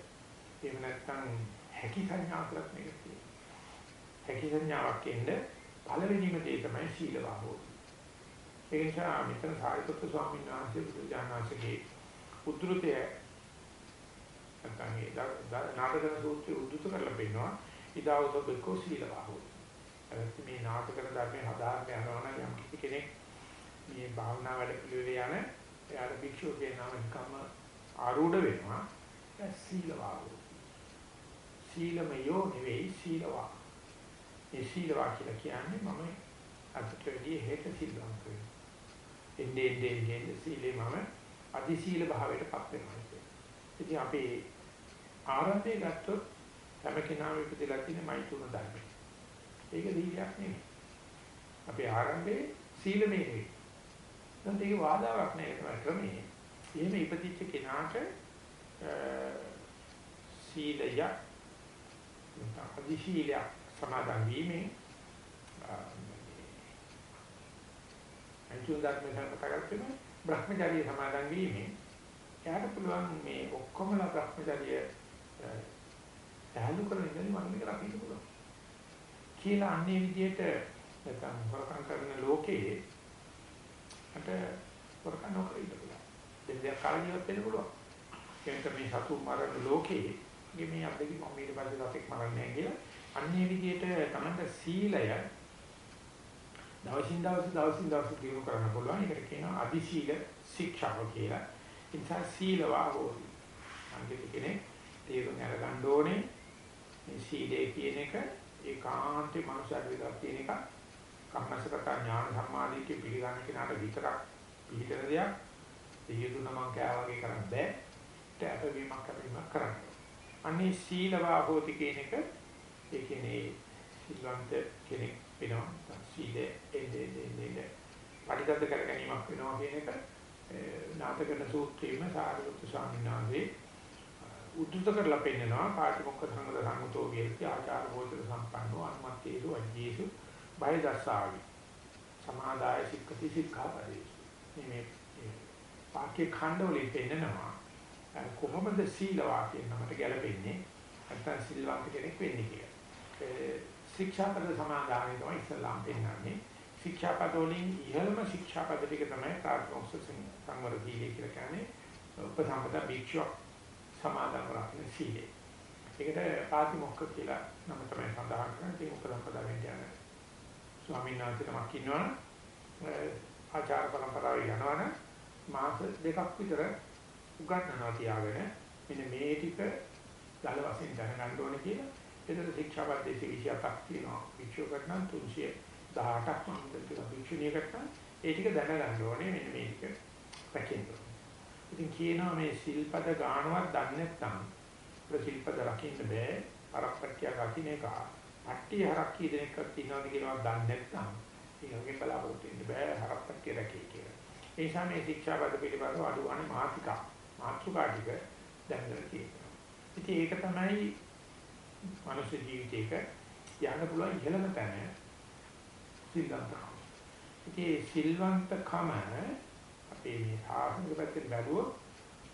එහෙම නැත්නම් හැකි සංඥාවක් මේක තියෙනවා. හැකි සංඥාවක් එන්නේ පළවෙනිම දේ තමයි සීලවාහෝ. ඒ නිසා මෙතන සාරිපුත්‍ර ස්වාමීන් වහන්සේ බුදුජානනාංශගේ උද්ෘතය නැත්නම් ඒ නාටකන සූත්‍රය උද්දෘත කරලා පෙන්නනවා. ඉදාවතෝ සීලවාහෝ. අර මේ නාටකන ධර්මයේ හදාගෙන යනවා නම් යම් කිසි කෙනෙක් මේ භාවනා වැඩ පිළිවෙල යන එයාට භික්ෂුවගේ නම නිකම්ම ආරූඪ වෙනවා. සීලවාහෝ. සීලමයෝ නෙවෙයි සීලවා. ඒ සීලවා කියලා කියන්නේ මම අදට වැඩි හේත සිල්වන්ත වෙනවා. එන්නේ එන්නේ එන්නේ සීලේ මම අදි සීල භාවයටපත් වෙනවා කියන්නේ. ඉතින් අපි ආරම්භය ගත්තොත් හැම කෙනාම ඉපදලා තියෙන මෛතුන ධර්මය. ඒක දීලයක් නෙමෙයි. අපේ ආරම්භයේ සීලමය නෙවෙයි. නැත්නම් ඒක වාදාවක් නෑ ඒක ක්‍රමයේ. එහෙම ඉපදිච්ච කෙනාට සීලය නැත්නම් අදි සීලයක් සමාදන් වීමෙන් අන්තිම ධර්මයෙන් කතාගත්තම Brahmacharya සමාදන් වීමෙන් එයාට පුළුවන් මේ ඔක්කොමලා Brahmacharya සාහලු කරන ඉඳන් මම මේක රකින්න පුළුවන්. කියලා අන්නේ විදිහට නැත්නම් වරකම් කරන ලෝකයේ අට වරකම් නොකර ඉන්න පුළුවන්. දෙවියන් කාලීවත් වෙන්න පුළුවන්. එතකොට මේ සතු මරණ ලෝකයේ මේ අපේ මම ඊට පස්සේ සතෙක් මරන්නේ නැහැ කියලා අන්නේ විදිහට තමයි සීලය දවසින් දවස දවසින් දවස දිනු කරන්න පුළුවන්. ඒකට කියනවා අදි සීල ශික්ෂාව කියලා. ඒ නිසා සීලවා හොරි. අන්තිම කෙනෙක් තේරුම් අරගන්න ඕනේ මේ සීලය කියන එක ඒකාන්තේ මනුෂ්‍යයෙක් විතරක් තියෙන එක. කම්මසගත ඥාන සම්මාදිකේ පිළිගන්න කෙනාට විතරක් පිළිතර දෙයක්. දෙයදුන මං කෑ වගේ කරන්න බෑ. ඒක අපේ මක් අපිම කරන්න. අන්නේ සීලවා හොති කියන එක ඒ කියන්නේ සිල්වන්ත කෙනෙක් වෙනවා. සීලය එන්නේ එන්නේ පරිදද්ද කර ගැනීමක් වෙනවා කියන එක නාටකන සූත්‍රයේම සාරිපුත්තු ස්වාමීන් වහන්සේ උද්දුත කරලා පෙන්නනවා. කාටිමොක්ක සංගත සංගතෝ වේති ආචාර භෝජන සම්පන්නෝ අනුමත්තේසු අජ්ජේසු බය දස්සාවි. සමාදාය සික්කති සික්ඛාපදේසු. මේ වාක්‍ය ඛණ්ඩවලින් පෙන්නනවා. කොහොමද සීල වාක්‍යයෙන් නමට ගැලපෙන්නේ නැත්නම් සිල්වන්ත කෙනෙක් වෙන්නේ කියලා. ශික්ෂාපද සමාදානය තමයි ඉස්ලාම් පෙන්නන්නේ. ශික්ෂාපද වලින් ඉහළම ශික්ෂාපද ටික තමයි කාර්යොක්ස සංවර දීලේ කියලා කියන්නේ. උපසම්පදා භික්ෂුව සමාදන් කරන්නේ සීලේ. ඒකට පාතිමොක්ඛ කියලා නම තමයි සඳහන් කරන්නේ. ඒක උපසම්පදා වෙන්නේ ස්වාමීන් වහන්සේ නමක් ඉන්නවනේ ආචාර පරම්පරාවේ යනවනේ මාස දෙකක් විතර උගන්වනවා තියාගෙන මෙන්න මේ ටික දල වශයෙන් දැනගන්න ඕනේ කියලා. ඒතර ශික්ෂාපදයේ 27ක් තියෙනවා. භික්ෂුවකට නම් 318ක් මම කියලා භික්ෂුණියකට නම් ඒ ටික දැනගන්න ඕනේ මෙන්න මේ ටික රැකෙන්න. ඉතින් කියනවා මේ සිල්පද ගානවත් දන්නේ නැත්නම් ප්‍රසිල්පද රකින්න බෑ. අරක්කට්ටිය රකින්න එක. අට්ටි හරක් කී දෙනෙක්වත් ඉන්නවද කියලාවත් දන්නේ නැත්නම් ඒකගේ බලාපොරොත්තු වෙන්න බෑ හරක්කට්ටිය රැකේ කියලා. ඒ නිසා මේ ශික්ෂාපද පිළිබඳව අඩුවන්නේ මාතිකා මාත්‍රිකා ටික දැනගෙන තියෙනවා. ඉතින් ඒක තමයි මනුෂ්‍ය ජීවිතයක යන්න පුළුවන් ඉහළම තැන සිල්වන්තකම. ඉතින් සිල්වන්තකම අපේ මේ සාසනික පැත්තෙන් බැලුවොත්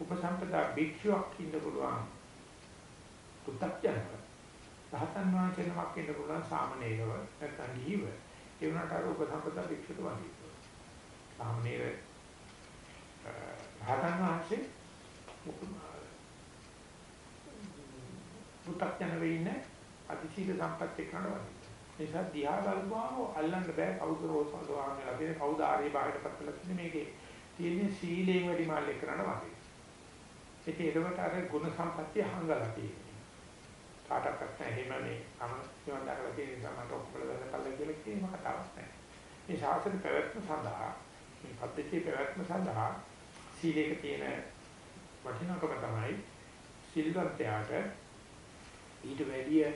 උපසම්පදා භික්ෂුවක් ඉන්න පුළුවන් පුත්තක්ජනව. රහතන් වහන්සේ නමක් ඉන්න පුළුවන් සාමණේරව නැත්නම් ගිහිව. ඒ වුණාට අර උපසම්පදා භික්ෂුවට වගේ. සාමණේර රහතන් වහන්සේ පු탁ජන වෙන්නේ අතිශීල සම්පත් එක්කන වගේ. නිසා දිහා බලපුවාම අල්ලන්න බෑ කවුද රෝසල්වාන් වෙලා කවුද ආර්ය භාගයට පත්වලා තියෙන්නේ මේකේ තියෙන සීලයෙන් වැඩි මාල්ලේ කරන වගේ. ඉතින් ඒකට අර ගුණ සම්පත්තිය හංගලා තියෙන්නේ. කාටවත් නැහැ එහෙම මේ අම නිවන් දක්වලා තියෙන නිසා මට ඔක්කොම දැනපල්ලා කියලා කියන කතාවක් නැහැ. මේ ශාසන පැවැත්ම සඳහා මේ පද්ධතිය පැවැත්ම සඳහා සීලයක තියෙන වටිනාකම තමයි සිල්වත්යාට ඊට වැඩිය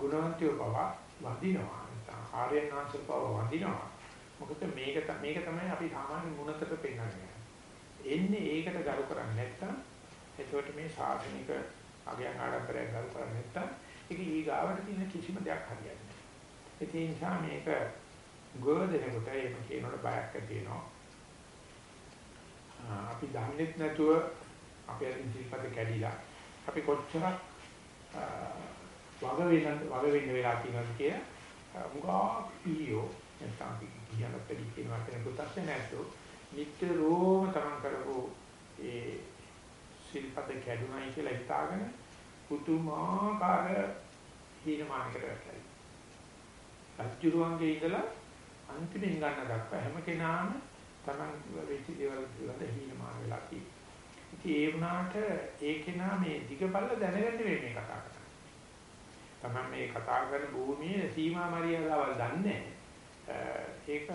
ගුණවන්තයෝ පව වඳිනවා නැත්නම් ආර්යනාංශ පව වඳිනවා. මොකද මේක මේක තමයි අපි සාමාන්‍ය ගුණතට පෙන්වන්නේ. එන්නේ ඒකට ගරු කරන්නේ නැත්නම් එතකොට මේ ශාසනික අගයන් ආඩම්බරයක් ගරු කරන්නේ නැත්නම් ඒක ඊගාවට තියෙන කිසිම දෙයක් හරියන්නේ නැහැ. ඒ නිසා මේක ගොඩදෙනකොට ඒක කියනකොට බයක් ඇති වෙනවා. අපි දන්නේත් නැතුව අපේ අතින් සිල්පද කැඩිලා අපි කොච්චරක් වග වෙන වග වෙන්න වෙලා තියෙනවද කියලා මුගා ඊයෝ නැත්නම් කියන පෙරි කියනවා කියන කොටස් නැතු නිතරම තරම් කරපු ඒ සිල්පද කැඩුනායි කියලා හිතාගෙන පුතුමාකාර හීනමානකට වැටලා. අජුරුවන්ගේ ඉඳලා අන්තිමෙන් ගන්න දක්වා හැම කෙනාම තමන් වෙච්ච දේවල් පිළිබඳ හීනමාන වෙලා තියෙනවා. ඉතින් ඒ වුණාට ඒකේ නා මේ දිගපල්ල දැනගන්න වෙන්නේ කතා කරන්නේ. තමයි මේ කතා කරන භූමියේ සීමා මරියාදාවල් දන්නේ ඒක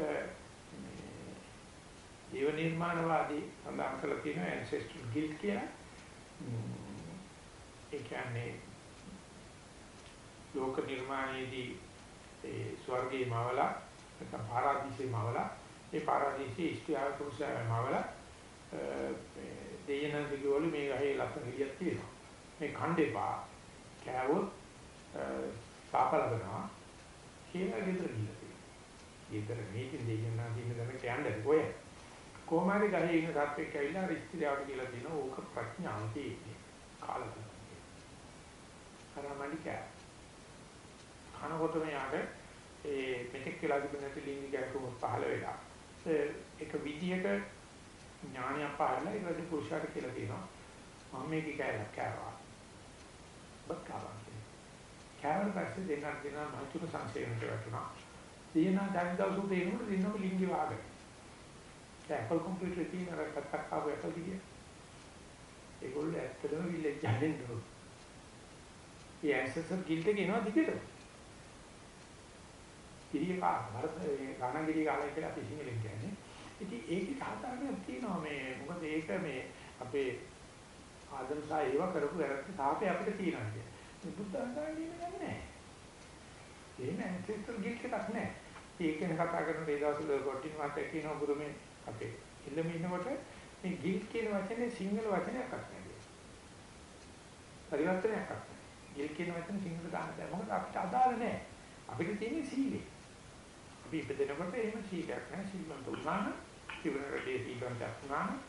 ජීව නිර්මාණවාදී සඳහන් කරලා තියෙන ancestral guilt කියලා. ඒ කියන්නේ ලෝක නිර්මාණයේදී ඒ ස්වර්ගයේ මවලා නැත්නම් පාරාදීසයේ මවලා ඒ පාරාදීසයේ ඉස්තිආ කුසාවේ මවලා දෙයයන් දිගවල මේ ගහේ ලස්සන හෙලියක් තියෙනවා. මේ ඛණ්ඩේපා කෑවොත් පාප ලබනවා කියලා ගෙදර ගිහලා තියෙනවා. ගෙදර මේකෙන් දෙයයන් දින්න දැන කියන්නේ කොය. කොහොමද ගහේ ඉන්න සත්වෙක් ඇවිල්ලා අර ස්ත්‍රියවට කියලා දෙනවා ඕක ප්‍රඥාව තියෙන්නේ. කාලකන්ණි. කරමණි කෑ. කනකොට මෙයාට ඒ මෙතෙක් කියලා තිබෙන නැති ලිංගික ගැටුම් පහළ වෙලා ඒක විදියට ඥානයක් පාරලා ඊට පස්සේ පුරුෂයාට කියලා තියෙනවා මම මේක කෑලා කෑවා. බත් කාවා. කෑවල පස්සේ දෙන්නත් දෙනා මහතුන සංසේවනට වැටුණා. තියෙනා දැන්දවසු දෙනකොට දෙන්නම ලිංගි වාගේ. දැන් අපල් කම්පියුටර් තියෙන අර කත්තක් ආව අපල් දිගේ. ඒගොල්ලෝ ඇත්තටම විල්ලෙජ් යන්නේ නෝ. ඒ ඇන්සර්ස් ගිල්ට කියනවා දිගට. ඉරිය කා වරද ගණන්ගිරිය කාලය කියලා අපි සිංහලෙන් කියන්නේ. ඉතින් ඒකේ සාධාරණයක් තියෙනවා මේ මොකද ඒක මේ අපේ ආදම්සා ඒව කරපු වැරද්ද තාපේ අපිට තියෙනවා කියන්නේ. මේ බුද්ධ ආගමේ නෑ. එහෙම ඇන්සෙස්ටර් ගිල්ට් එකක් නෑ. ඒකෙන් කතා කරන ඒ දවස්වල කොටින් මාත් එක්කිනව ගුරුමේ අපේ ඉල්ලම ඉන්නකොට මේ ගිල් කියන වචනේ සිංහල වචනයක් අත්දැකීම. පරිවර්තනයක් අත්දැකීම. ගිල් කියන වචනේ සිංහල දාන්න බෑ. මොකද අපිට අදාළ නෑ. අපිට තියෙන්නේ සීලය. අපි ඉපදෙනකොට එහෙම සීලයක් නෑ. සීලවන්ත උනාන, ඉවරටදී සීලවන්ත උනාන.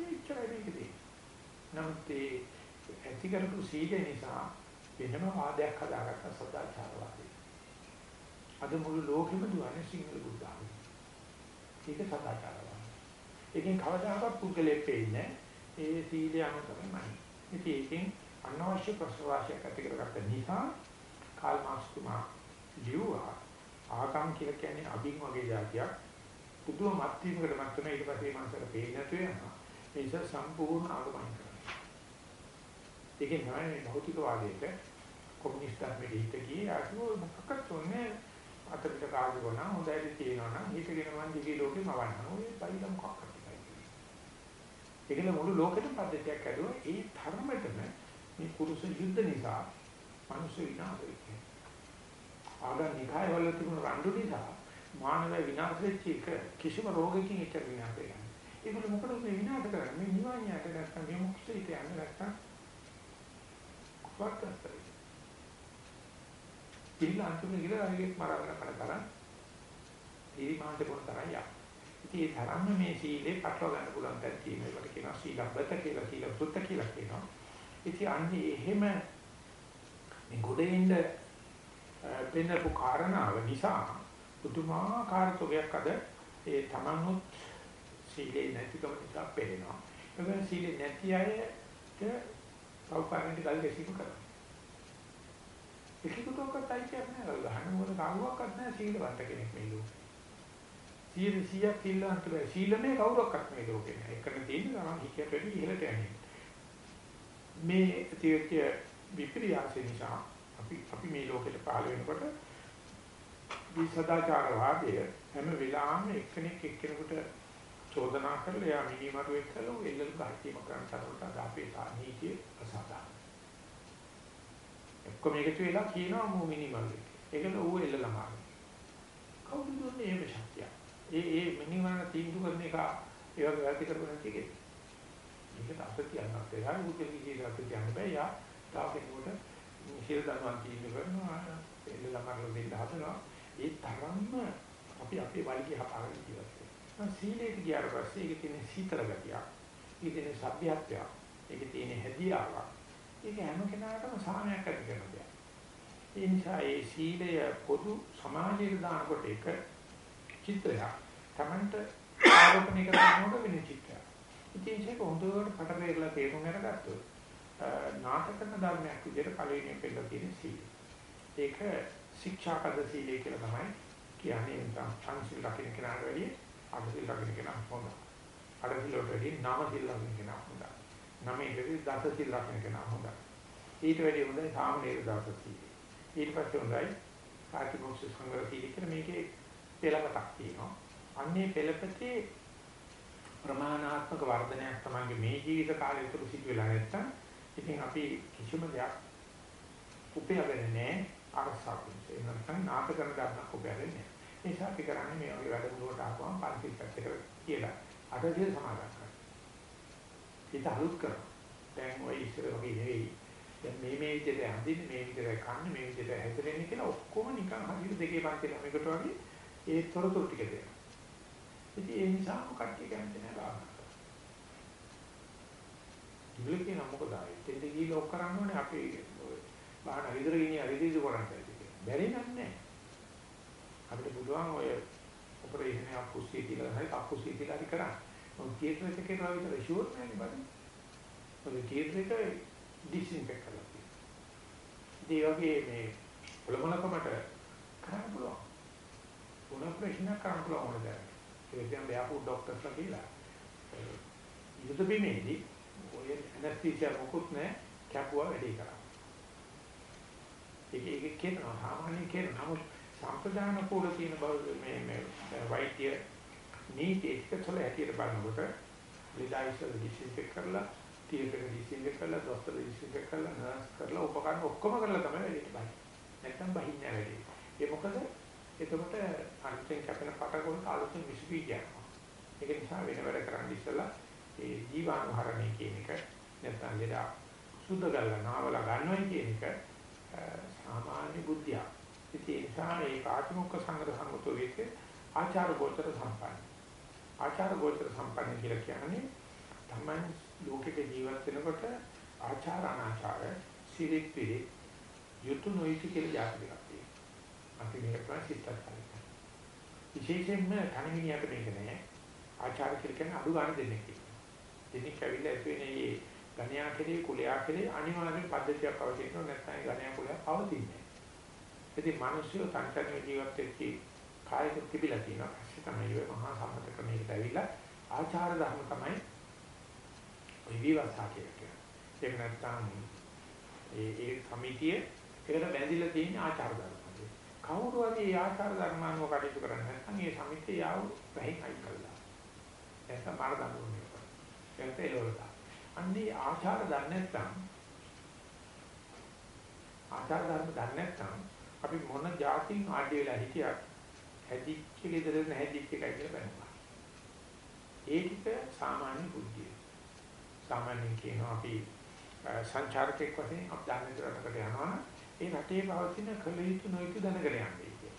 ඒච්චරයි මේකදී. නමුත් ඒ ඇති කරපු සීලය නිසා වෙනම වාදයක් හදාගත්ත සදාචාරවාදී. අද මුළු ලෝකෙම දුවන්නේ සිංහල බුද්ධාගම. ඒක සදාචාරවාදී. ඒකෙන් කවදාකවත් පුද්ගලෙක් වෙන්නේ ඒ සීලය අනුතරමයි. ඉතින් ඒකෙන් අනවශ්‍ය ප්‍රසවාසයක් ඇති කරගත්ත නිසා කාල් මාක්ස් තුමා ලියුවා ආගම් කියලා කියන්නේ අභින් වගේ જાතියක්. පුදුම මත්වීමකට මත් වෙන ඊට පස්සේ මනසට පේන්නේ නැතු වෙනවා. ඒ නිසා සම්පූර්ණ ආගමයි කරන්නේ. ඒකෙන් තමයි මේ භෞතිකවාදයට කොමියුනිස්ට් ධර්මයේ හිත ගියේ. අසුව මොකක්වත් උන්නේ අතපිට කාර්ය කරන හොඳයි තියෙනවා නම් හිතගෙන මන් දිගේ ලෝකෙම වන්න ඕනේ බයිල මොකක්ද ඒකල මුළු ලෝකෙටම පද්ධතියක් ඇදුවා. ඒ ධර්මයටම මේ කුරුස යුද්ධ නිසා මිනිස්සු විනාශ වෙන්නේ ආගම් නිකාය වල තිබුණු රණ්ඩු නිසා මානව විනාශ වෙච්ච එක කිසිම රෝගකින් එක විනාශ වෙන්නේ ඒගොල්ලෝ මොකද මේ විනාශ කරන්නේ මේ නිවන් යට නැත්නම් මේ මොකද ඒක යන්නේ නැත්නම් කොහොමද කරන්නේ ඉතින් අන්තිමට ගිහලා අරගෙත් මරන්න කන තරම් ඊමාන්ට කොන තරම් යා. ඉතින් ඒ තරම්ම මේ සීලේ පටව ගන්න පුළුවන් තැන් තියෙනවා. ඒකට කියනවා සීලබ්බත කියලා සීලසුත්ත කියලා කියනවා. ඉතින් අන්නේ එහෙම මේ ගොඩින්ද පෙන්නපු කාරණාව නිසා පුදුමාකාර තෝගයක් අද ඒ තමනුත් සීලේ නැතිකම නිසා පේනවා. ඒ සීලේ නැති අයට පෞකාරෙන්ට ගල් ගැසීම කරනවා. එකෙකුටවත් අයිතියක් නැහැ. ගහන්න මොකද කාරුවක්වත් නැහැ සීලවන්ත කෙනෙක් මේ ලෝකේ. සීල සියක් සීලවන්ත බෑ. සීලමේ කවුරක්වත් මේ ලෝකේ නැහැ. එකන තියෙන ගමන් හිතට වැඩි ඉහළට යන්නේ. මේ තියක විප්‍රියාස නිසා අපි අපි මේ ලෝකෙට පහළ වෙනකොට මේ සදාචාරවාදය හැම වෙලාවෙම එක්කෙනෙක් එක්කෙනෙකුට චෝදනා කරලා යා මිනිමරුවෙක් කළා එල්ලල් ගහීම කරන්න තරමට අපේ නීතිය අසාධාරණ. ඔක්කොම එකතු වෙලා කියනවා මූ මිනිමල්ලි. ඒකල ඌ එල්ලලා මාරු. කවුද දුන්නේ මේ ශක්තිය? ඒ ඒ මිනිමන තීන්දුව කරන එක ඒ වගේ වැඩි කරපු නැති එකේ. මේකට අපිට කියන්නත් එහා උදේ විදිහට අපිට කියන්න බෑ. යා තාපේකට හිල් දන්වන් තීන්දුව කරනවා. එල්ලලා මාරු දෙන්න හදනවා. ඒ තරම්ම අපි අපේ වල්ගිය හපාගෙන ජීවත් වෙනවා. සීලයට ගියාට පස්සේ ඒකේ තියෙන සීතල ගතියක්, ඒකේ තියෙන සભ્યත්වයක්, ඒකේ තියෙන හැදියාවක් ඒක හැම කෙනාටම සාමයක් ඇති කරන දෙයක්. ඒ නිසා ඒ සීලය පොදු සමාජයේ දානකොට එක චිත්‍රයක් Tamanට ආරෝපණය කරනකොට වෙන චිත්‍රයක්. ඉතින් ඒක හොඳට පටලැවිලා තේරුම් අරගත්තොත් නාටකන ධර්මයක් විදිහට පළවෙනි පෙළ තියෙන සීලය. ඒක ශික්ෂාපද සීලය කියලා තමයි කියන්නේ නැත්නම් සංසිල් රකින්න කෙනාට වැඩිය අටසිල් රකින්න කෙනා හොඳයි. අටසිල් වලට වැඩිය නව සිල් රකින්න කෙනා හොඳයි. නමේකදී දස සිල් රකින්න කෙනා හොඳයි. ඊට වැඩි හොඳයි සාමනීර දස සීල. ඊට පස්සේ හොඳයි පාටිමොක්ෂ සංග්‍රහ සීල කියලා මේකේ පෙළපතක් තියෙනවා. අන්නේ පෙළපතේ ප්‍රමාණාත්මක වර්ධනයක් තමයි මේ ජීවිත කාලය තුළ සිදු වෙලා නැත්තම් ඉතින් අපි කිසිම දෙයක් උපයගෙන නැහැ අරසාවකින්. ඒ නැත්නම් නාට කරන ධර්මයක් උපයගෙන නැහැ. ඒ නිසා අපි කරන්නේ මේ වගේ වැඩ මුලට ආවම පන්ති පැත්තකට කියලා අටසිය සමාදන් කරනවා. හිත අලුත් කරනවා. දැන් ඔය ඉස්සර වගේ නෙවෙයි. දැන් මේ මේ විදිහට හඳින්නේ මේ විදිහට කන්නේ මේ විදිහට හැදෙන්නේ කියලා ඔක්කොම නිකන් හදිසි දෙකේ පන්ති ළමයකට වගේ ඒ තොරතුරු ටික දෙනවා. ඉතින් ඒ නිසා කට්ටිය කැමති නැහැ භාවනා කරන්න. ඉබ්ලේ කියන මොකද ආයේ දෙන්න ගිහිල්ලා ඔක් කරන්න ඕනේ අපි බාහන විතර ගිනිය රිදීසු කරන්නේ කියලා. බැරි නන්නේ. අපිට පුළුවන් ඔය ඔපරේෂන් එකක් කුස්සිය කියලා හරි අකුස්සිය කියලා හරි කරන්න. ඔය තියටර් එකේ කරලා විතර ෂුවර් නැහැ බලන්න. ඔය තියටර් එක ඩිස්ඉන්ෆෙක්ට් කරලා තියෙනවා. ඒ වගේ මේ පොළමනකමට කරන්න පුළුවන්. මොන ප්‍රශ්න කරන්න පුළුවන් මොනද? ඒ කියන්නේ යාපු ડોක්ටර්ස්ලා කියලා. යුද බිමේදී ඔය ඇනස්තීසියා මොකුත් නැහැ කැපුවා වැඩේ කරා. ඒක ඒක කියනවා සාමාන්‍ය කියනවා නමුත් සම්ප්‍රදාන කෝල තියෙන බව මේ මේ වෛද්‍ය නීති එක තුළ හැටියට බලනකොට ලීලායිසල් ඩිසින්ෆෙක්ට් කරලා තියටර් ඩිසින්ෆෙක්ට් කරලා දොස්තර ඩිසින්ෆෙක්ට් කරලා නර්ස් කරලා උපකරණ ඔක්කොම කරලා තමයි වැඩේට බහින්නේ. නැත්තම් බහින්නේ නැහැ වැඩේ. ඒ මොකද එතකොට අන්තිම කැපෙන පටකොල්ට අලුතෙන් විස බීජ යනවා. ඒක නිසා වෙන වැඩ කරන්න ඉස්සලා ඒ ජීවාණුහරණය කියන එක නැත්නම් ලෙඩ සුද්ධ කරලා නාවලා ගන්නවයි කියන එක සාමාන්‍ය බුද්ධිය. ඉතින් ඒ නිසා මේ පාටිමුක්ඛ සංගත සංගතෝ වේකේ ආචාර ගෝචර සම්පන්න. ආචාර ගෝචර සම්පන්න කියලා කියන්නේ තමයි ලෝකෙක ජීවත් වෙනකොට ආචාර අනාචාර සිරිත් පිරිත් යුතු නොයිති කියලා જાති දෙකක් තියෙනවා. අපි මේක තමයි සිතාචාරය. විශේෂයෙන්ම කණමිනියට මේක නෑ. ආචාර කියලා කියන්නේ අඩු ගන්න දෙන්නේ කියලා. දෙන්නේ කැවිලා ඇති වෙන මේ ගණ්‍යා කෙරේ කුලයා කෙරේ අනිවාර්ය පද්ධතියක් පවතිනවා නැත්නම් ගණ්‍යා කුලයා පවතින්නේ. ඉතින් මිනිස්සු සංකල්ප ජීවත් වෙච්චි කායික තිබිලා තියෙනවා. පස්සේ තමයි ඔය මහා සම්මත ක්‍රමයකට ඇවිල්ලා ආචාර ධර්ම තමයි ඔය විවසා කියන්නේ. ඒක නැත්නම් ඒ ඒ සමිතිය ඒකට බැඳිලා තියෙන ආචාර ධර්ම. කවුරු හරි මේ ආචාර ධර්ම අනුව කටයුතු කරන්නේ නැත්නම් ඒ සමිතිය යාව වැහින් අයින් කළා. ඒක මාර දඬුවම. ඒක එළවලා. අන්නේ ආචාර දන්නේ නැත්නම් ආචාර ධර්ම දන්නේ නැත්නම් අපි මොන જાතින් ආඩි වෙලා හිටියත් හැදිච්ච ගෙදර නැහැදිච්ච එකයි කියලා බලනවා. ඒ ටික සාමාන්‍ය බුද්ධිය. සාමාන්‍යයෙන් කියනවා අපි සංචාරකෙක් වශයෙන් අපි දන්නේ රටකට යනවා ඒ රටේ පවතින කල යුතු නොයුතු දැනගෙන යන්නේ කියන්නේ.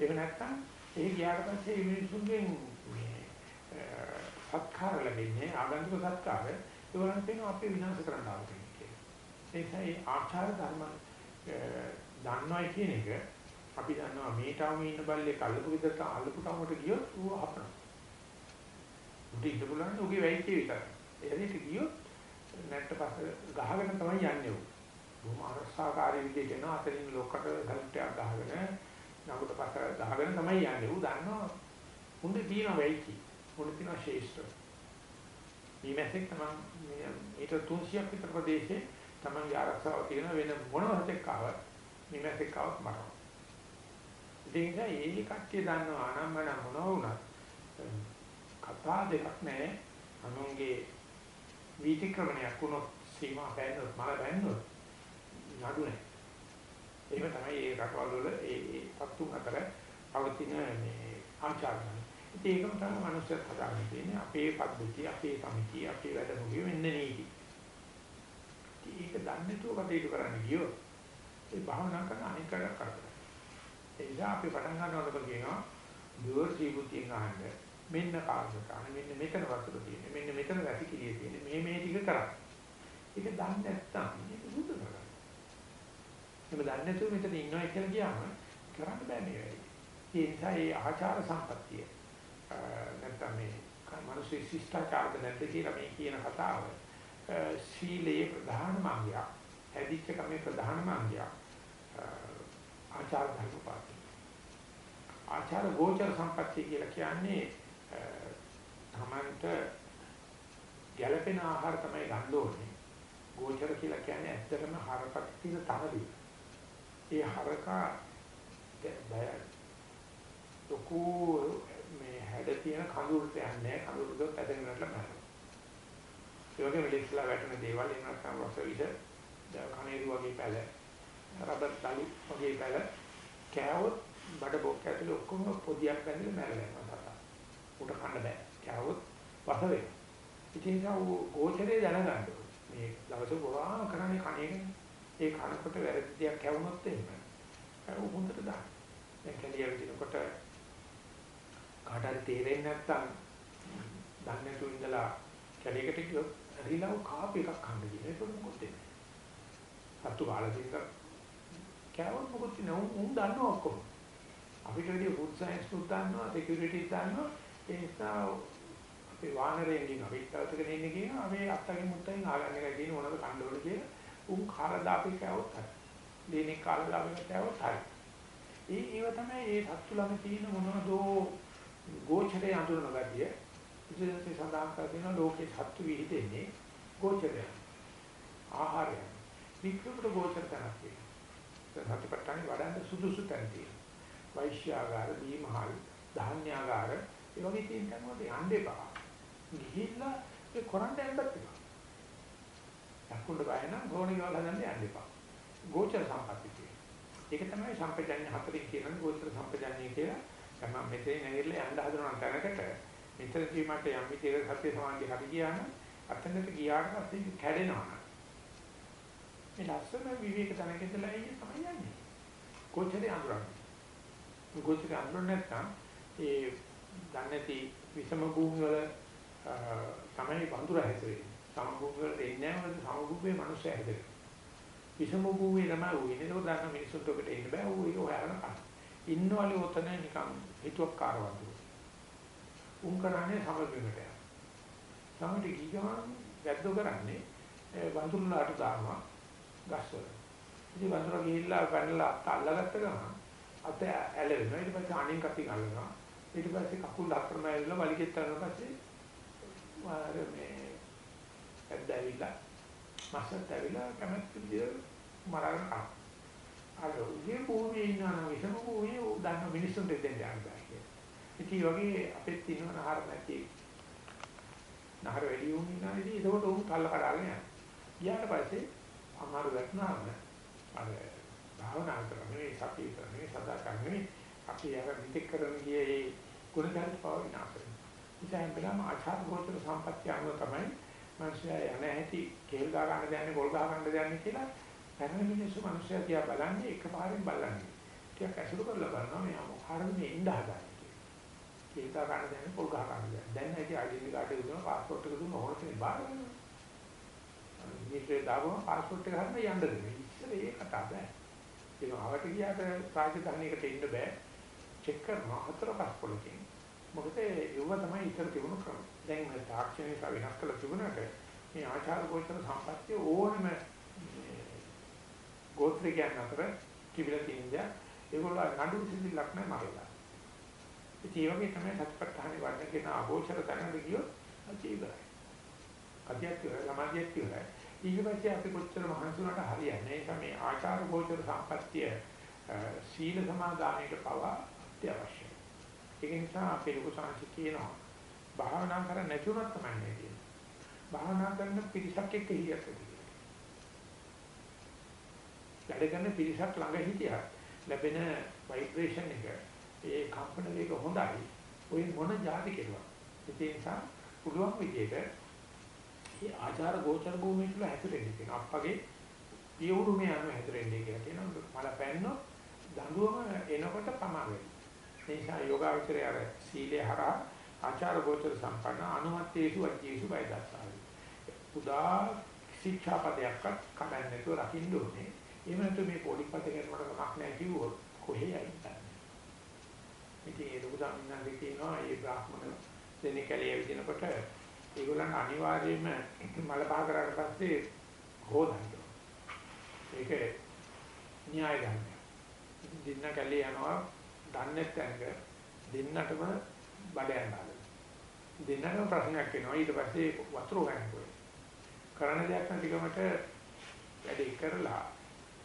ඒක නැත්තම් ඒ ගියාට පස්සේ මේ මිනිසුන්ගෙන් මේ සත්කාර ලැබෙන්නේ ආගන්තුක සත්කාර ඒවලන් තියෙනවා අපි විනාශ කරන්න ආවද කියලා. ඒකයි ආචාර ධර්ම දන්නවයි කියන එක අපි දන්නවා මේ ටවුමේ ඉන්න බල්ලේ කල්ලපු විදිහට අල්ලපු ටවුමට ගියොත් ඌ හපනවා. උඩ ඉඳ බුලන්නේ උගේ වැයිකේ විතරයි. එළියට ගියොත් නැට්ට පස්ස ගහගෙන තමයි යන්නේ ඌ. බොහොම අරසාකාරී විදිහට යන අතරින් ලොක්කට සල්ටයක් ගහගෙන නමුත් පස්ස ගහගෙන තමයි යන්නේ. ඌ දන්නවා උන්ද තියෙන වැයිකි. උන්ද තියෙන ශේෂ්ඨ. මේ මැසෙක් තමයි ඊට 300ක් විතර ප්‍රදේශේ තමයි ආරක්ෂාව තියෙන වෙන මොනම හතෙක් ආවත් මේ මැසෙක් ආවත් මරනවා. ඉතින් ඒ කට්ටිය දන්නවා අනම්මන මොනවා වුණත් කතා දෙකක් නැහැ අනුන්ගේ වීතික්‍රමණයක් වුණොත් සීමා බැන්නොත් මල බැන්නොත් නඩු නැහැ. එහෙම තමයි ඒ රටවල් වල ඒ ඒ පත්තුන් අතර පවතින මේ ආචාරය. ඉතින් ඒකම තමයි මනුස්සයත් හදාගෙන තියෙන්නේ අපේ පද්ධතිය, අපේ සමිතිය, අපේ වැඩමුළුවේ මෙන්න නීති. ඒක දන්නේ නැතුව කටයුතු කරන්න ගියොත් ඒ භාවනා කරන අනික් කරදර. ඒ නිසා අපි පටන් ගන්නකොට කියනවා දුර ජීවිතයෙන් අහන්න මෙන්න කාර්යකාන මෙන්න මෙතන වතුර තියෙන්නේ මෙන්න මෙතන වැසිකිළිය තියෙන්නේ මේ මේ ටික කරා. ඒක දන්නේ නැත්තම් මේක බුදු කරා. එහෙම දන්නේ නැතුව මෙතන ඉන්නවා කියලා කියම කරන්න බෑ මේ වැඩේ. ඒ නිසා මේ ආචාර සම්පත්තිය Eh, නැත්තම් මේ මිනිස්සු ශිෂ්ටාචාරද නැද්ද කියලා මේ කියන කතාව eh, සීලයේ ප්‍රධාන මාර්ගය. හැදිච්ච කමේ ප්‍රධාන මාර්ගය. Eh, ආචාර ධර්ම පාති. ආචාර ගෝචර සම්පත්තිය කියලා කියන්නේ තමන්ට ගැළපෙන ආහාර තමයි ගන්න ඕනේ. ගෝචර කියලා කියන්නේ ඇත්තටම හරකක් තියෙන තරදී. ඒ හරකා බය ලොකු මේ හැඩ තියෙන කඳුළට යන්නේ කඳුළට ගොත් ඇදගෙන යනවා මරනවා. ඒ වගේම ලෙක්ස්ලා වැටෙන දේවල් එනවා සම්වස විස කණේරු වගේ පැල රබර් තලු වගේ පැල කෑවොත් බඩ බොක්ක ඇතුලේ ඔක්කොම පොදියක් බැඳලා මැරලා යනවා සතා. උට කන්න බෑ. කෑවොත් වස වෙනවා. ඉතින් ඒක ගෝචරේ දැනගන්න මේ දවස පුරාම කරන්නේ කණේනේ. ඒ කනකොට වැරදි දෙයක් කැවුනොත් එහෙම. ඒක හොඳට දාන්න. දැන් කැලිය විදිනකොට කාට හරි තේරෙන්නේ නැත්නම් දන්නේ නැතුව ඉඳලා කැලියකට ගියොත් රිලව් කාප් එකක් කන්න කියන ඒක මොකද වෙන්නේ? සතු කාලා තියෙන කෑවොත් මොකද නෝ උන් දන්නවා ඔක්කොම. අපිට වැඩි ෆුඩ් සයන්ස් උත් දන්නවා, සිකියුරිටි දන්නවා. ඒ නිසා අපේ වානරයෙන් කියන අපිට තවතක ඉන්නේ කියන අපේ අත්තගේ මුත්තෙන් ආගන්න එකයි කියන මොනවද කන්න ඕන කියලා උන් කාලා දාපි කෑවොත් හරි. දෙනේ කාලා දාපි කෑවොත් හරි. ඒ ඒව තමයි ඒ සත්තු ළඟ තියෙන මොනවදෝ ගෝචරේ අඳුරන ගතිය. ඉතින් සඳහන් කරගෙන ලෝකේ සත්තු විහිදෙන්නේ ගෝචරය. ආහාරය. වික්‍රමට ගෝචර තනක් තියෙනවා. සතිපට්ඨාන වඩන්න සුදුසු තැන් තියෙනවා. වෛශ්‍යාගාර, දීමහල්, ධාන්‍යාගාර ඒ වගේ තියෙන තැන් වලට යන්න එපා. ගිහිල්ලා ඒ කරන්ට යන්නත් එපා. යකුණ්ඩ බය නම් ගෝණි වල හදන්න යන්න එපා. ගෝචර සම්පත්තිය තියෙනවා. ඒක තමයි සම්පජඤ්ඤ හතරෙන් කියන්නේ ගෝත්‍ර සම්පජඤ්ඤය කියලා. තමයි මෙතේ නැගිරලා යන්න හදනවා තැනකට මෙතනදී මට යම් විදිහකට සත්‍ය සමාධිය හරි ගියා නම් අතනට ගියාට පස්සේ කැඩෙනවා. මේ ලස්සන විවේක තැනක ඉඳලා ඉන්නේ තමයි යන්නේ. කොච්චර අඳුරන්නේ. කොච්චර අඳුරන්නේ නැත්නම් ඒ දන්නේති විසම භූමි වල තමයි වඳුර හැදෙන්නේ. සම භූමි වල එන්නේ නැහැ මොකද සම භූමියේ මිනිස්සු හැදෙන්නේ. විසම භූමියේ තමයි උන්නේ. ඒක දාන්න මිනිස්සුන්ට ඔකට එන්න බෑ. ඌ ඒක හොයාගෙන කන. ඉන්නවලු ඔතන නිකන් හිතුවක් කාරවන්තු. උන් කරන්නේ සමබිමට යන. සමට ගිගමන් වැද්දෝ කරන්නේ වඳුරුලාට දානවා ගස්වල. ඉතින් වඳුරා ගිහිල්ලා පැනලා අල්ලගත්ත ගමන් අත ඇලවෙනවා. ඊට පස්සේ අනින් කටි ගන්නවා. ඊට පස්සේ කකුල් හතරම ඇවිල්ලා වලිගෙත් කරන පස්සේ මේ ඇද්දවිලා මස්සත් ඇවිල්ලා කැමැත්ත විදියට මරගෙන කනවා. අර උගේ භූමියේ ඉන්නවා විසම භූමියේ දන්න මිනිස්සුන්ට දෙන්න යන්න බෑ කියලා. ඉතින් වගේ අපිත් තියෙන නහර නැති නහර වැඩි වුණ ඉන්නා ඉතින් ඒකට උන් කල්ල කඩාගෙන යනවා. ගියාට පස්සේ අමාරු වැටුනාම අර භාවනා කරන්නේ සතිය කරන්නේ සදා කරන්නේ අපි අර විතක් කරන ගියේ ඒ ගුණධර්ම පව විනාශ කරනවා. ඉතින් බලන්න ආචාර ගෝචර සම්පත්‍ය අනුව තමයි මිනිස්සයා යන හැටි කේල් ගහ ගන්න දයන්නේ පොල් ගහ ගන්න දයන්නේ කියලා පැරණි මිනිස්සු මිනිස්සයා තියා බලන්නේ එකපාරින් බලන්නේ. ටිකක් ඇසුරු කරලා බලනවා මෙයා මොකාරද මේ ඉඳ හදන්නේ. කේල් ගහ ගන්න දයන්නේ පොල් ගහ ගන්න දයන්නේ. දැන් නැති අයිඩෙන්ටි කාඩ් එක දුන්නා පාස්පෝර්ට් එක දුන්නා ඕන කෙනෙක් බාර ගන්නවා. මේකේ දාගම පාස්පෝර්ට් එක ගන්න යන්න දෙන්නේ. ඉස්සර ඒ කතා බෑ. ඒක ආවට ගියාට රාජධානියකට ඉන්න බෑ. චෙක් කරනවා හතර පාස්පෝර්ට්කින්. මොකද ඒව තමයි ඉතර තිබුණු ක්‍රම. දැන් මේ තාක්ෂණික වෙනස් කළ තිබුණාට මේ ආචාර ගෝචර සම්පත්තිය ඕනම ගෝත්‍රිකයන් අතර කිවිලා තියෙන දේ ඒගොල්ලෝ නඩු සිද්ධිලක් නැහැ මරලා. ඉතින් ඒ වගේ තමයි සත්‍යපට්ඨානේ වර්ණ කියන අගෝචර තැනකට ගියොත් අචීවරයි. කතියක් කියලා සමාධියක් කියලා. ඊට පස්සේ අපි කොච්චර මහන්සි වුණාට හරියන්නේ නැහැ. මේ ආචාර ගෝචර සම්පත්තිය සීල සමාදානයට පවා අත්‍යවශ්‍යයි. ඒක නිසා අපේ ලොකු සංසි කියනවා භාවනා කරන්නේ නැති වුණත් තමයි නේද? භාවනා කරන පිරිසක් එක්ක හියත් වැඩ කරන පිරිසක් ළඟ හිටියා ලැබෙන ভাইබ්‍රේෂන් එක ඒ කම්පන වේග හොඳයි. ඔය මොන જાති කෙරුවා ඒ නිසා පුළුවන් විදිහට මේ ආචාර ගෝචර භූමිය තුළ හැසිරෙන්න කියන අප්පගේ පියවුරු මේ අනුව හැසිරෙන්නේ කියලා කියනවා. මල පැන්නොත් දඬුවම එනකොට පමා වෙනවා ඒ නිසා යෝගාවචරය අර සීලේ හරහා ආචාර ගෝචර සම්පන්න අනුමතේසු වජ්ජේසු බයදස්සාවි පුදා ශික්ෂාපදයක්වත් කඩන්න නැතුව රකින්න ඕනේ. එහෙම නැත්නම් මේ පොඩිපත කරනකොට කමක් නැහැ කිව්වොත් කොහේ යයිද? ඉතින් ඒ ලොකු සම්මානදී කියනවා මේ බ්‍රාහ්මණ දෙන්නේ කැලේ විදිනකොට ඒගොල්ලන් අනිවාර්යයෙන්ම මල පහ කරාට පස්සේ හොදන්න. ඒක න්‍යාය ගන්න. දින්න කැලේ යනවා දන්නේ තැනක දෙන්නටම බඩ යනවා. දෙන්නටම ප්‍රශ්නයක් එනවා ඊට පස්සේ වතුර ගන්නකොට කරන දෙයක් නැතිකමට වැඩේ කරලා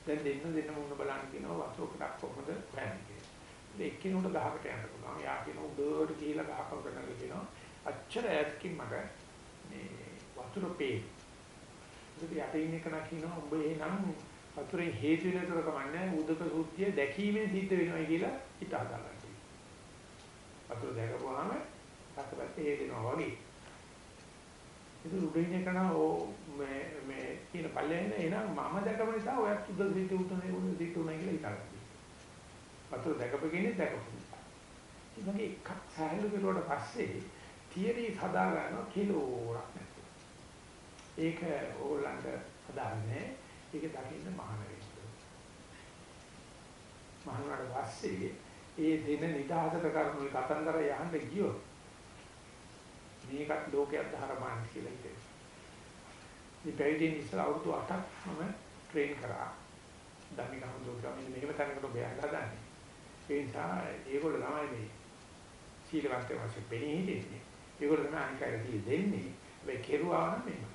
දැන් දෙන්න දෙන්න මුන්න බලන්න කියනවා වතුරකට කොහොමද හොයන්නේ කියලා. ඉතින් එක්කිනුට ගහකට යන්න පුළුවන්. යා කියන උඩට ගිහිලා ගහක කරන්න කියනවා. අච්චර ඈතකින් මට මේ වතුර පේ. ඉතින් යට ඉන්න කෙනා කියනවා උඹ එහෙනම් වතුරේ හේතු වෙන තොර කමන්නේ උදක සූත්‍ය දැකීමෙන් සිද්ධ වෙනවා කියලා හිතා ගන්නවා. වතුර දැකපුවාම පස්සපස්සේ හේදෙනවා වගේ. ඉතින් උඩින් එකන මේ මේ කියන පල්ලෙන් එනනම් මම දැකපු නිසා ඔයත් උද සිට උතුනේ උද සිට උනේ කියලා හිතාගත්තා. වතුර දැකපු කෙනෙක් දැකපු නිසා. ඉතින් එකක් සාහල කෙරුවට පස්සේ තියරි හදා ගන්නවා කිලෝරක් නැතුව. ඒක ඕගොල්ලන්ට හදාන්නේ ඒක දකින්න මහාන වෙන්න. මහානාට පස්සේ ඒ දින නිදහසට කරුණු කතන්දර යහන්න ගියොත් මේකත් ලෝකයක් ධර්මාන් කියලා හිතේ. මේ පැවිදි ඉස්සර අවුරුදු 8ක් මම ට්‍රේන් කරා. ධම්මික හඳුන්වලා මෙන්න මෙහෙම තැනකට බයලා හදාන්නේ. ඒ නිසා ඒගොල්ලෝ තමයි මේ සීලවන්ත වශයෙන් පෙනී හිටින්නේ. ඒගොල්ලෝ තමයි අනිකායට දී දෙන්නේ. මේ කෙරුවා නම් මෙහෙම.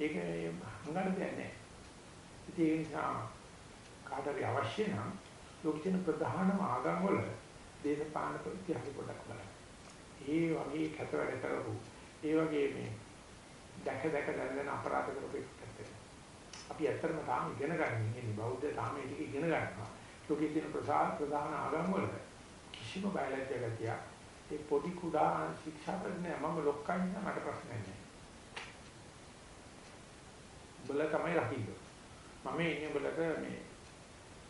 ඒක හංගන්න දෙයක් නැහැ. ඉතින් ඒ නිසා කාටරි අවශ්‍ය නම් ලෝකෙන ප්‍රධානම ආගම් වල දේශපාලන ඉතිහාසය පොඩ්ඩක් බලන්න. ඒ වගේ කැත වැඩ කරපු ඒ වගේ මේ දැක දැක දැන දැන අපරාධ කරපු එකට අපි ඇත්තටම තාම ඉගෙන ගන්න ඉන්නේ බෞද්ධ තාම ඒක ඉගෙන ගන්නවා. ලෝකයේ තියෙන ප්‍රසාර ප්‍රධාන ආගම් වල කිසිම බයලජ්‍ය ගතිය ඒ පොඩි කුඩා ශික්ෂා ප්‍රඥය මම ලොක්කයි මට ප්‍රශ්න නැහැ. බල තමයි රකින්න. මම ඉන්නේ බලක මේ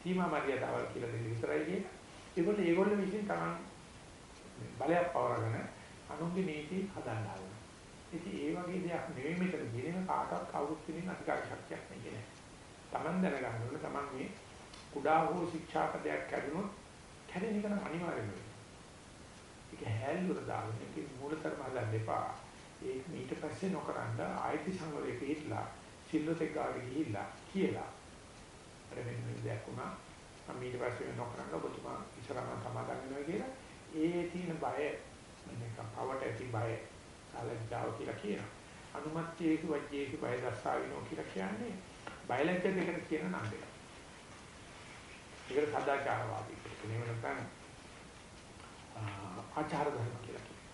සීමා මරියතාවල් කියලා දෙන්න විතරයි කියන්නේ. ඒගොල්ලෝ ඒගොල්ලෝ විසින් තමන් බලයක් පවරගෙන අනුන්ගේ නීති හදන්න හදනවා. ඉතින් ඒ වගේ දෙයක් නෙවෙයි මෙතන කියන්නේ කාටවත් කවුරුත් කෙනෙක් අධිකාර ශක්තියක් නෙන්නේ. තමන් දැනගන්න ඕනේ තමන් මේ කුඩා හෝ ශික්ෂාපදයක් කැඩුනොත් කැඩෙන එක නම් අනිවාර්යම වෙනවා. ඒක හැල්ලුවට දාගෙන ඒක මූලතරම හදන්න එපා. ඒක ඊට පස්සේ නොකරන ආයිති සංවරයේ පිටලා සිල්ලතේ ගාඩ ගිහිල්ලා කියලා. අර වෙන දෙයක් වුණා. මම ඊට පස්සේ නොකරන ඔබතුමා ඉස්සරහම සමාදන් වෙනවා කියලා ඒ තියෙන බය මේක පවට ඇති බය සාලජ්ජාව කියලා කියනවා. අනුමත්තේසු වජ්ජේසු බය දස්සාවිනෝ කියලා කියන්නේ බයලජ්ජ දෙකට කියන නම් දෙක. ඒකට සදාචාරවාදී කියනවා. එහෙම නැත්නම් ආචාර ධර්ම කියලා කියනවා.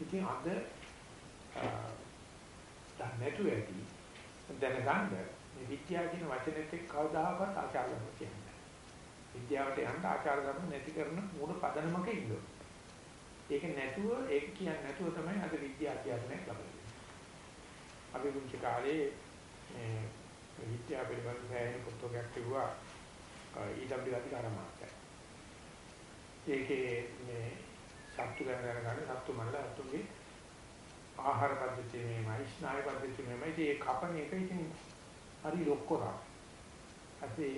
ඉතින් අද දැන් නැතු ඇති දැනගන්න මේ විද්‍යාව කියන වචනේත් එක්ක කවදාහක්වත් ආචාර ධර්ම කියන්නේ. විද්‍යාවට යන්න ආචාර ධර්ම නැති කරන මූල පදනමක ඉන්නවා. ඒක නැතුව ඒක කියන්නේ නැතුව තමයි අද විද්‍යාව කියන්නේ ලබන්නේ. අපි මුංචි කාලේ මේ විද්‍යාව පිළිබඳව සෑහෙන පොතක් කිව්වා ඊඩබ්ලිව් අධිකාර මාත්‍ය. ඒකේ මේ සත්තු ගැන දැනගන්න සත්තු මනල අතුගේ ආහාර පද්ධතිය මේමයි ස්නායු පද්ධතිය මේමයි ඒ කපන එක ඉතින් හරි ලොක්කොරා. අපි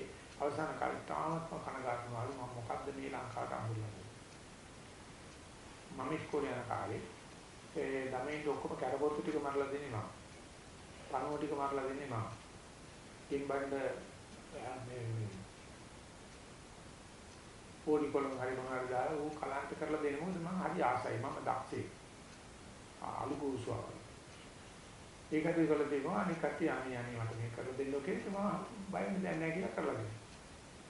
අවසාන කාලේ තාමත්ම කනගාටුනාලු මම මොකද්ද මේ ලංකාවට අමුල්ලා මම ඉස්කෝලේ යන කාලේ ඒ ළමයින්ට ඔක්කොම කැරපොත්තු ටික මරලා දෙන්නේ මම. පණුව ටික මරලා දෙන්නේ මම. කිම්බණ්ඩ මේ පොඩි කොළන් හරි මොනවාරි දාලා ඌ කලන්ත කරලා දෙන්න මොකද මම හරි ආසයි මම දක්ෂේ. අලු කුරුසුවා. ඒකට ඒකල දෙනවා අනික කට්ටිය අනේ අනේ මට මේක කරලා දෙන්න කියලා මම බය වෙන්නේ නැහැ කියලා කරලා දෙනවා.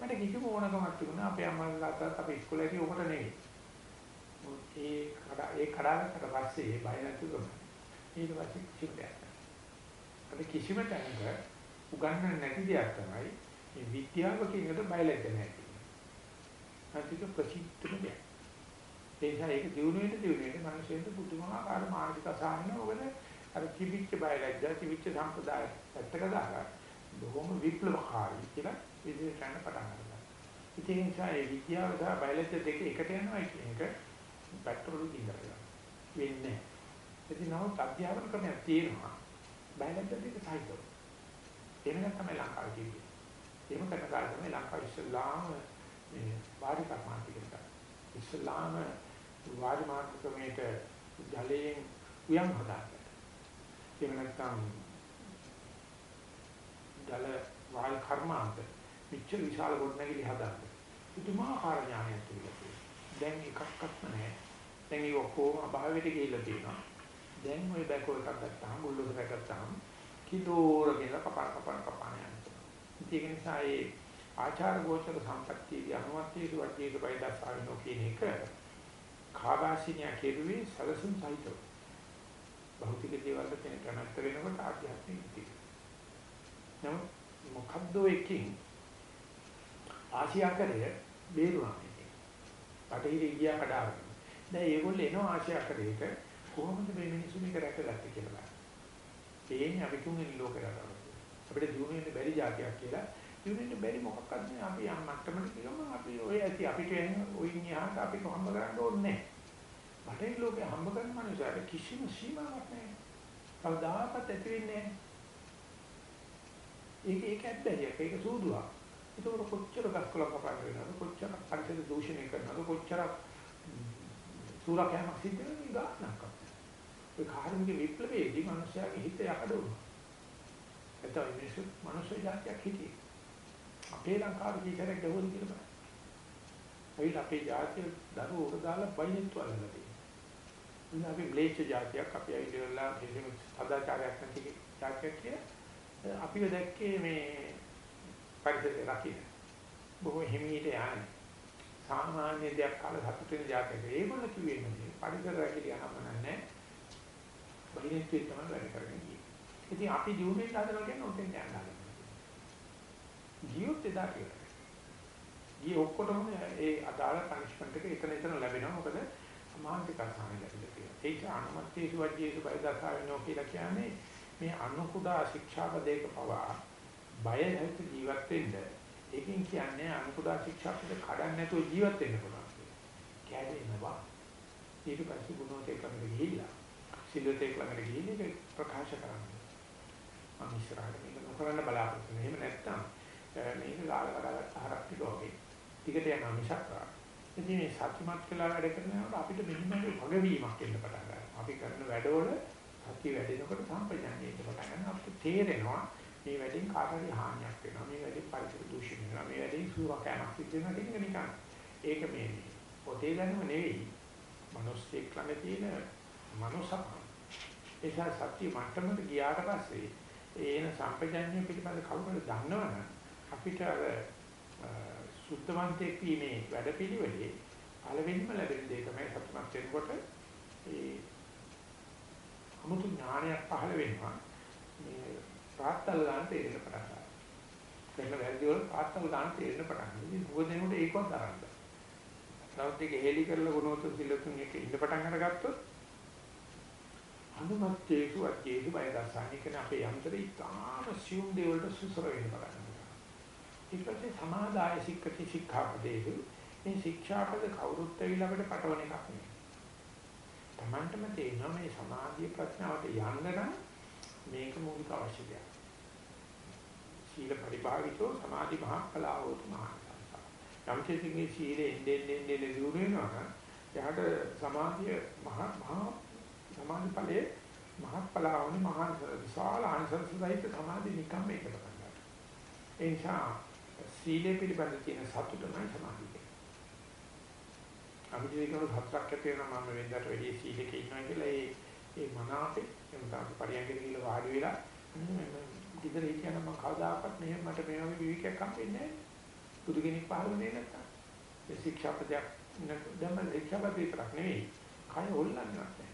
මට කිසිම ඕනකමක් තිබුණා අපේ අම්මලා තාත්තා අපේ ඉස්කෝලේ උකට නෙවෙයි. ඒ කඩ ඒ කඩාගත්තට පස්සේ ඒ බය නැතුවම ඊට පස්සේ කිසිම දෙයක් නැහැ. අපි කිසිම තැනක උගන්වන්නේ නැති දෙයක් තමයි මේ විද්‍යාව කියන එකට බයලජ්ජ නැහැ. අතික ප්‍රසිද්ධම දෙයක්. ඒ නිසා ඒක දිනු වෙන දිනු වෙන මිනිස්සුන්ට පුදුමාකාර මානසික අසහන වල අර කිවිච්ච බයලජ්ජා කිවිච්ච සම්ප්‍රදාය පැත්තක දාලා බොහොම විප්ලවකාරී කියලා විදිහට යන පටන් ගන්නවා. ඉතින් ඒ නිසා ඒ විද්‍යාව සහ බයලජ්ජා දෙක එකට යනවා කියන එක පෙට්‍රෝල් දිනනවා. වෙන්නේ. ඉතින් නමුත් අධ්‍යාපන ක්‍රමයක් තියෙනවා. බයලජ්ජා දෙක සාහිත්‍ය. ඒක තමයි ලංකාවේ තියෙන්නේ. එහෙම කරන කාලේ තමයි ලංකාව ඉස්ලාම මේ වාරි කර්මාන්තිකට ඉස්ලාම වාරි මාර්ග ක්‍රමයට ජලයෙන් උයන් හදාගන්න. එහෙම නැත්නම් ජල වායු කර්මාන්ත මිච්ඡ විශාල ගොඩනැගිලි හදාගන්න. පුදුමාකාර ඥානයක් තිබුණා. දැන් එකක්වත් නැහැ. දැන් ඒක ඔක්කොම අභාවයට ගිහිල්ලා තියෙනවා. දැන් ওই බැකෝ එකක් ගත්තාම බුල්ඩෝසර් එකක් ගත්තාම කිලෝර කියලා කපන කපන කපන යනවා. ඒක නිසා ඒ ආචාර ගෝචර සම්පත්තියේ අනුමතයේ වර්ගයේ බයිදස්සාවිනෝ කියන එක කාබාසිනිය කෙරුවේ සලසුන් සහිතව. භෞතික දේවල් කෙනෙක් කනත්ත වෙනකොට ආධ්‍යාත්මික ඉතිරි. නමුත් මොකද්ද එකකින් ආසියාකරය බේරුණා මේක. බටහිර ඉන්දියා කඩාගෙන. දැන් ඒගොල්ලෝ එනවා ආසියාකරයට කොහොමද මේ මිනිස්සු මේක රැකගත්තේ කියලා. බලන්න. තේන්නේ අපි තුන්වෙනි ලෝකයට අපිට දිනු වෙන්න බැරි જાතියක් කියලා. දිනුවෙන්න බැරි මොකක්වත් නෑ. අපි යම් මට්ටමකට ගියම අපි ඔය ඇති. අපිට එන ඔයින් එහාට අපි හම්බ කරන්න ඕනේ නෑ. බටහිර ලෝකේ හම්බ කරන මනුස්සයර කිසිම සීමාවක් නෑ. කවදාකවත් ඇති වෙන්නේ නෑ. ඒක ඒක ඇත්තයියක් ඒක සූදුවක්. ඒක කොච්චර ගස්කොල කපන්න වෙනවද? කොච්චර පරිසර දූෂණය කරනවද? කොච්චර සූරකෑමක් සිද්ධ වෙනවද? ගානක් ඒ කාර්මික විප්ලවයේදී මිනිස්යාගේ හිත යකඩ වුණා එතකොට මිනිස්සු මනුස්ස జాතියක් හිටියේ. අපේ ලංකාවේ කීකරක් ගහුවද කියලා බලන්න. ඒ අපේ ජාතිය දරුවෝ උඩ දාලා බයිනෙත්තු අල්ලලා තියෙනවා. ඉතින් අපි බ්ලේච් ජාතියක් අපි ඇවිල්ලා කිසිම සදාචාරයක් නැති ජාතියක් කියලා අපිව දැක්කේ මේ පරිසරය රකින්න. බොහෝ හිමීට යන්නේ. සාමාන්‍ය දෙයක් කාල සතුටින් ජාතක ඒගොල්ල කිව්වේ නේද? පරිසර රැකියාම නැහැ. බලියෙත්ේ තමයි වැඩ කරන්නේ. ඉතින් අපි ජීවිතේ හදනවා කියන්නේ ඔතෙන් යනවා. ජීවිතේ දාකේ. ගිය ඔක්කොටම ඒ අදාළ පනිෂ්මන්ට් එක එතන එතන ලැබෙනවා. මොකද සමාජික කර්මාවෙන් ලැබෙන්නේ. ඒක අනුමතේසු වජ්ජේසු බයදසාවෙනෝ කියලා කියන්නේ මේ අනුකුඩා ශික්ෂාපදයක පවා බය නැති ජීවත් වෙන්න. ඒකෙන් කියන්නේ අනුකුඩා ශික්ෂාපද කඩන්න නැතුව ජීවත් වෙන්න පුළුවන් කියලා. කැඩෙනවා. ඊට පස්සේ ගුණෝතේ ළඟට ගිහිල්ලා සිල්වතේ ළඟට ගිහින් ඒක ප්‍රකාශ කරන්න. මම ඉස්සරහට මේක නොකරන්න බලාපොරොත්තු වෙනවා. එහෙම නැත්නම් මේක ගාල කඩලා හරක් පිටෝගේ. ටිකට යනවා මිසක් ඉතින් මේ සත්‍යමත් කළා වැඩ කරනකොට අපිට මෙන්න මේ වගවීමක් එන්න පටන් ගන්නවා. අපි කරන වැඩවල සතිය වැඩෙනකොට සම්ප්‍රඥාණය එක පටන් ගන්න අපිට තේරෙනවා මේ වැඩෙන් කාටරි හානියක් වෙනවා. මේ වැඩෙන් පරිසර දූෂණය වෙනවා. මේ වැඩෙන් සුවකෑමක් සිද්ධ වෙනවා කියන එක නිකන්. ඒක මේ පොතේ දැනුම නෙවෙයි. මිනිස්සෙක් ළඟ තියෙන මනසක්. ඒසා සත්‍ය මට්ටමට ගියාට පස්සේ ඒන සම්පජන්‍ය පිළිබඳ කවුරුද දන්නවනම් අපිට අර සුද්ධවන්තයෙක් වීමේ වැඩපිළිවෙලේ පළවෙනිම ලැබෙන දේ තමයි සතුටක් වෙනකොට ඒ අමුතු ඥානයක් පහළ වෙනවා. මේ ප්‍රාත්තල් ගන්න තේරෙන පටන් ගන්නවා. වෙන වැරදි වල ප්‍රාත්තල් ගන්න තේරෙන පටන් ගන්නවා. මොකද එනකොට ඒකවත් අරන්ද තවත් එක හේලි කරලා ගුණෝත්තර සිල්ලුතුන් එක ඉඳ පටන් අරගත්තොත් අනුමත්තේසු අජේසු බය දර්ශනික අපේ යන්ත්‍රය ඉතාම සියුම් දේවල්ට සුසර වෙන පටන් ඊට පස්සේ සමාදාය සික්කති සික්ඛාපදේසු. මේ ශික්ෂාපද කවුරුත් ඇවිල්ලා අපිට පටවන එකක් නෙවෙයි. තමන්ටම තේරෙනවා මේ සමාධිය ප්‍රඥාවට යන්න නම් මේක මූලික අවශ්‍යතාවය. සීල පරිභාවිතෝ සමාධි මහකලාවෝ තුමාකා. යම් කෙනෙකුගේ සීලෙ එන්නේ එන්නේ දියුණු වෙනවා එයාට සමාධිය මහා මහා සමාධි ඵලයේ මහත්ඵලාවනි මහා විශාල ආනිසංසයිත සමාධි නිකම්ම එකට ගන්නවා. ඒ නිසා සීලේ පිළිබඳ තියෙන සතුටමයි සමාධිය. අමුදිනවල හතරක් ඇති වෙනවා මම වෙන්දට වැඩි සීලක ඉන්නවා කියලා ඒ ඒ මනාපේ එතන පරියන්ගෙට ගිහලා වාඩි වෙලා ඉතින් ඒ කියන මම කවදාකවත් මෙහෙම මට මේ වගේ විවික්යක් හම්බෙන්නේ නැහැ. බුදු කෙනෙක් පහළුනේ නැත්තම්. ඒ ශික්ෂාපදයක් දැන් ශික්ෂාපදේ විතරක් නෙවෙයි. කය හොල්ලන්නවත් නැහැ.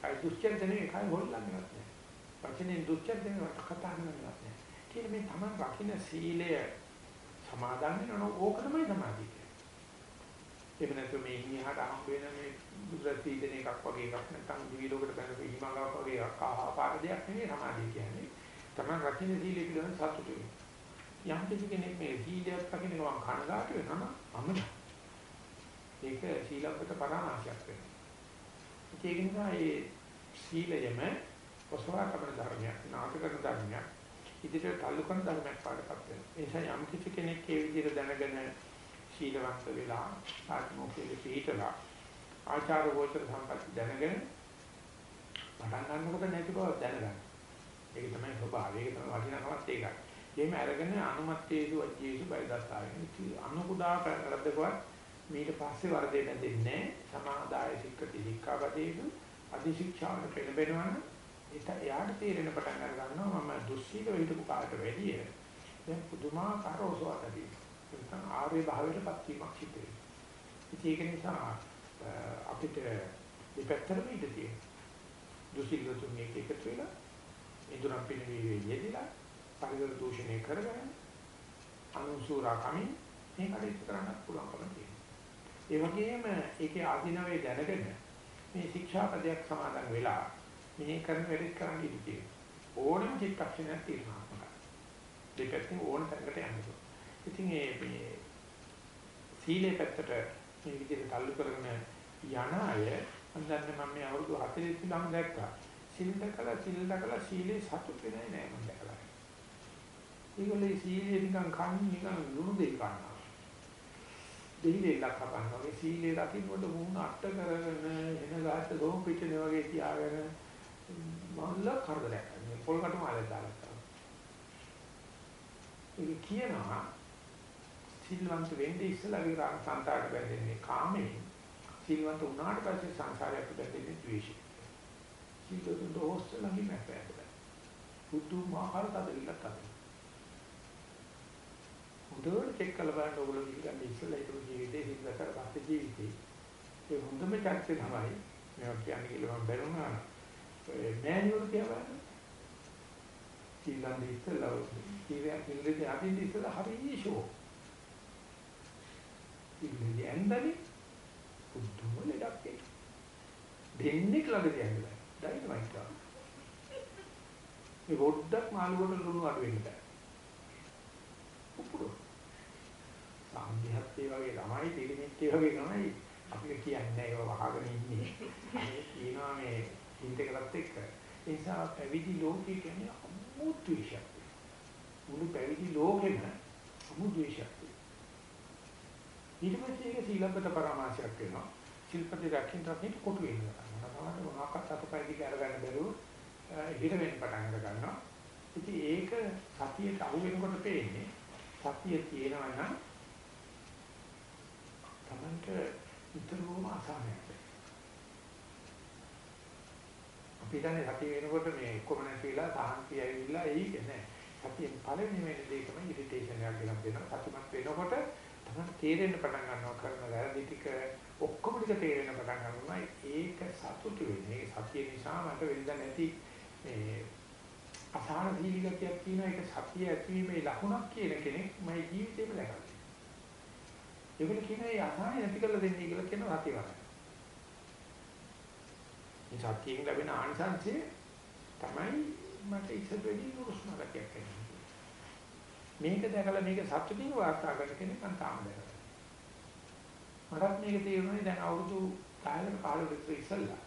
කය දුස්චර්ත නෙවෙයි කය හොල්ලන්නවත් නැහැ. වචනේ දුස්චර්ත නෙවෙයි කතා කරන්නවත් නැහැ. කියන්නේ මේ Taman රකින්න සීලය සමාදන් වෙනවා ඕක තමයි සමාධිය. එහෙම නැත්නම් මේ ඉහහට අහම් වෙන මේ බුදුරත් දීදෙන එකක් වගේ එකක් නැත්නම් දිවි ලෝකෙට පැනපු ඊමඟක් වගේ එකක් ආහාර දෙයක් නෙවෙයි සමාධිය කියන්නේ. තමන් රකින්න සීලය පිළිබඳ සතුටු වෙනවා. යම් කිසි කෙනෙක් මේ සීලයක් රකින්න ගමන් කනගාටු වෙනවා නම් අමන. ඒක සීලකට පරාමාශයක් වෙනවා. ඒක නිසා මේ සීලයම ඔසවා කරන ධර්මයක්, නාටකන ධර්මයක්, ඉදිරියට تعلق කරන ධර්මයක් පාඩපත් වෙනවා. ඒ නිසා යම් කිසි කෙනෙක් මේ විදිහට දැනගෙන සීලවත් වෙලා ආත්මෝකයේ පිටලා ආචාර වෝචර සම්පත් දැනගෙන පටන් ගන්නකොට නැති බව දැනගන්න. ඒක තමයි ස්වභාවය. ඒක තමයි වටිනාකමත් ඒකයි. එහෙම අරගෙන අනුමත්තේසු අජ්ජේසු බයදස්සාවෙන් කිව්වා. අනුකුඩා කරද්දකවත් මීට පස්සේ වරදේ නැදෙන්නේ සමාදාය සික්කති හික්කාපදේසු අධිශික්ෂාවට පෙළඹෙනවනම් ඒක එයාට තේරෙන පටන් අර ගන්නවා මම දුස්සීල වෙහිටපු කාලට වැඩිය දැන් පුදුමාකාර ඔසවතදී නැත්නම් ආර්ය භාවයටපත් වීමක් සිද්ධ වෙනවා. ඉතින් ඒක නිසා අපිට දෙපැත්තම ඉඳ තියෙන. දුසිල්වතුන් මේක එකතු වෙලා ඉදරම් පිළිවිවේ යෙදিলা පරිසර දූෂණය කරගෙන අනුසූරා කමින් මේ කටයුතු කරන්නත් පුළුවන්කම තියෙනවා. ඒ වගේම ඒකේ ආධිනවයේ දැනගෙන මේ ශික්ෂාපදයක් සමාදන් වෙලා මෙහි කරන වැඩේ කරන්න ඉතිතියි. ඕනම චිත්තක්ෂණයක් තියෙනවා. දෙපැත්තෙන් ඕන තැනකට යන්න පුළුවන්. ඉතින් ඒ මේ සීලේ පැත්තට මේ විදිහට تعلق කරගෙන යන අය මම දන්නේ මම මේ අවුරුදු 40 තුලම දැක්කා. සීල් දැකලා සීල් දැකලා සීලේ සතුට වෙන්නේ නැහැ මම දැකලා. ඒගොල්ලේ සීලේ නිකන් කන්නේ නිකන් ලුණු දෙයක් ගන්නවා. දෙහිලේ ලක් කරනවා. ඒ සීලේ රකින්නකොට මුණ අට කරගෙන එන ගාස්ස ලෝම පිටිනේ වගේ තියාගෙන මල්ලා කරදරයක්. පොල් කටු මාලේ දාලා කරනවා. ඒක කියනවා සිල්වන්ත වෙන්නේ ඉස්සලා විරාම සංකාරට බැඳෙන්නේ කාමයෙන්. සිල්වන්ත වුණාට පස්සේ සංසාරයට බැඳෙන්නේ ද්වේෂයෙන්. සිල්වන්ත දෝෂ ළඟින් නැහැ. පුදුමාකාර තදවිල්ලක් ඇති. හොඳට චෙක් කරලා බලන්න ඕගොල්ලෝ ඉන්නේ ඉස්සලා ඒක ජීවිතේ හින්දා කරපත් ජීවිතේ. ඒ හොඳම චර්චේ තමයි මේවා කියන්නේ කියලා මම බැලුනා. මෑනියුල් කියවලා. ඊළඟ ඉස්සලා ඉතින් ඉන්නේ අදින් ඉස්සලා හරිය ෂෝ. ඉංග්‍රීසි ඇන්දලි පුදුම ලඩක් ඒක. දෙන්නේ ළඟදී ඇන්දලා. ඩයිනමයිට් ගන්න. මේ පොඩ්ඩක් මාළුවට ලුණු අඩු වෙන්න බෑ. උපුරු. සාන්දිහත් ඒ වගේ ළමයි පිළිමිත් ඒ වගේ තමයි අපිට කියන්නේ ඒව වහගෙන ඉන්නේ. මේ කියනවා මේ හින්දකටත් එක්ක. ඒ නිසා පැවිදි ලෝකේ කියන්නේ අමුතු විශයක්. මුළු පැවිදි ලෝකෙම අමුතු විශයක්. ඊට පස්සේ ඒක සීලබ්බත පරමාශයක් වෙනවා. ශිල්පති රකින්න රකින්න කොටු වෙනවා. මොනවාට මොනවාකට අතපය දිග අරගන්න බැරුව හිර වෙන්න පටන් අර ගන්නවා. ඉතින් ඒක සතියට අහු වෙනකොට පේන්නේ සතිය තියෙනවා නම් තමන්ට විතරම අසහනයක්. අපි දන්නේ සතිය වෙනකොට මේ ඔක්කොම නැතිලා සාන්තිය ඇවිල්ලා ඒක නෑ. සතියෙන් පළවෙනි වෙන දේ තමයි ඉරිටේෂන් එකක් ගෙනත් දෙනවා. සතිමත් වෙනකොට තමයි තේරෙන්න පටන් ගන්නවා කරන වැරදි ටික ඔක්කොම ටික තේරෙන්න පටන් ගන්නවා. ඒක සතුටු වෙන්නේ. ඒ සතිය නිසා මට වෙනද නැති මේ අසහන දීලිගතියක් තියෙන එක සතිය ඇතිවීමේ ලකුණක් කියන කෙනෙක් මගේ ජීවිතේම දැකලා ඒගොල්ලෝ කියන ඒ අසහාය නැති කරලා දෙන්නේ කියලා කියන සතිය වරයි. මේ සතියෙන් ලැබෙන ආනිසංසය තමයි මට ඉස්සර වෙදී නුරුස්නා ගතියක් එන්නේ. මේක දැකලා මේක සතුටින් වාර්තා කරන කෙනෙක් මම තාම දැකලා. මටත් මේක තේරුණේ දැන් අවුරුදු 10කට 15කට ඉස්සෙල්ලා.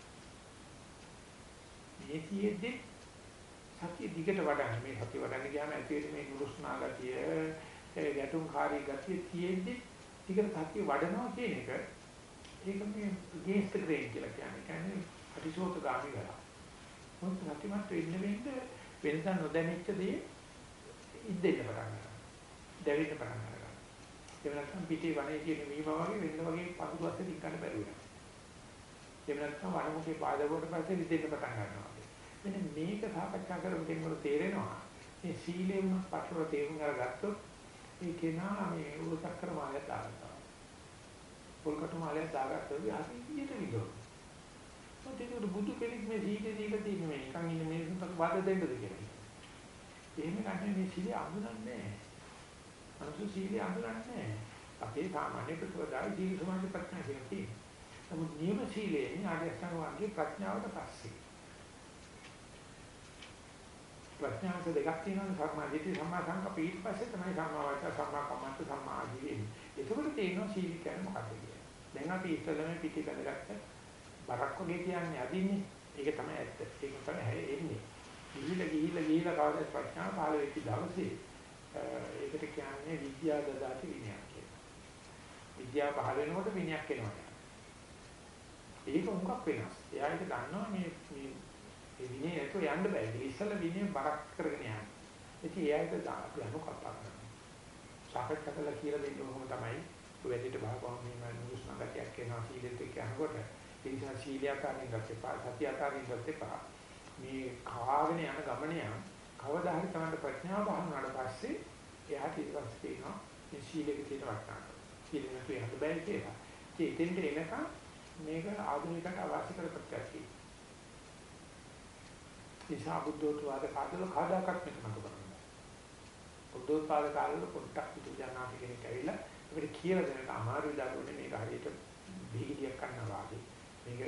මේ තියෙද්දි සතිය දිගට වඩන්න මේ සතිය වඩන්න ගියාම ඇති වෙන මේ නුරුස්නා ගතිය ගැටුම්කාරී ගතිය තියෙද්දි ටිකට සතිය වඩනවා කියන එක ඒක මේ ගේස්ත ග්‍රේන් කියලා කියන්නේ. කියන්නේ අතිශෝත ගාමි වෙලා. මොකද සතිමත් වෙන්න වෙන්න වෙනස නොදැනෙච්ච දේ ඉද්දෙන්න පටන් ගන්නවා. දැවෙන්න පටන් ගන්නවා. ඒ වෙනත්නම් පිටේ වනේ කියන මීම වගේ වෙන්න වගේ පසුපස්සේ දික්කන්න බැරි වෙනවා. ඒ වෙනත්නම් වනමුකේ පාදවලට පස්සේ විදෙන්න පටන් ගන්නවා. මෙන්න මේක සාකච්ඡා කරමු කෙනෙකුට තේරෙනවා. මේ සීලෙම පටල තේරුම් අරගත්තොත් ඒ කෙනා මේ උලසක්කර මාලයක් දාගත්තා. පොල්කටු මාලයක් දාගත්තා විදිහට හරියට විදෝ. මොකද බුදු කෙනෙක් මේ සීලේ දීලා තියෙන මේ නිකන් ඉන්න මිනිස්සුන්ට වාද දෙන්නද කියලා. එහෙම ගන්න මේ සීලේ අඳුරන්නේ නැහැ. අනුසු සීලේ අඳුරන්නේ නැහැ. අපේ සාමාන්‍ය ප්‍රතිපදාව සීල සමාධි ප්‍රඥා කියලා තියෙනවා. නමුත් නියම සීලේ ආර්ය අෂ්ටාංග මාර්ගයේ ප්‍රඥාවට පස්සේ ප්‍රඥාංශ දෙකක් තියෙනවා සම්මා දිට්ඨි සම්මා සංකප්ප ඊට පස්සේ තමයි සම්මා වාචා සම්මා කම්මන්ත සම්මා ආජීවය එන්නේ. ඒකවල තේරෙනවා සීල කියන්නේ මොකක්ද කියලා. දැන් අපි ඉස්සෙල්ලාම පිටි බඳගත්ත බරක් වගේ කියන්නේ අදින්නේ. ඒක තමයි ඇත්ත. ඒක තමයි එන්නේ. ගිහිලා ගිහිලා ගිහිලා කවදාවත් ප්‍රඥාව පහළ වෙච්ච දවසේ ඒකට කියන්නේ විද්‍යා දදාති විනයක් කියලා. විද්‍යාව පහළ වෙනකොට විනයක් එනවා. ඒක උන්කක් වෙනස්. එයා ඒක දන්නවා මේ මේ ඒ විනය නැතුව යන්න බෑ. ඒක ඉස්සෙල්ලා විනය බරක් කරගෙන යන්න. ඉතින් එයාට අපි අනු කතා කරනවා. සාකච්ඡා කරලා කියලා දෙන්න ඕනම තමයි වැඩිට බහපුවම මේ නුරුස්නගතයක් කරනවා සීලෙත් එක්ක යනකොට ඒ නිසා සීලය අතාරින් ගත්තේ සතිය අතාරින් ගත්තේ මේ කාගෙන යන ගමනේ යන කවදා හරි තමයි ප්‍රඥාව බහුනාට පස්සේ එයාට ඊට පස්සේ තියෙනවා මේ සීලෙක තියෙන වටිනාකම. සීලෙ නැතුව යන්න බෑ කියලා. ඒ එතෙන්ට එනකම් මේක ආධුනිකයට අවශ්‍ය කර ප්‍රත්‍යක්ෂයි. නිසා බුද්ධෝත්පාද කාලවල කාදාකත් මේක මත කරනවා. බුද්ධෝත්පාද කාලවල පොඩ්ඩක් බුදුජානනාථ කෙනෙක් ඇවිල්ලා අපිට කියලා දෙන්නට අමාරු විදිහට මේක හරියට බිහිගියක් ගන්නවා වගේ. මේක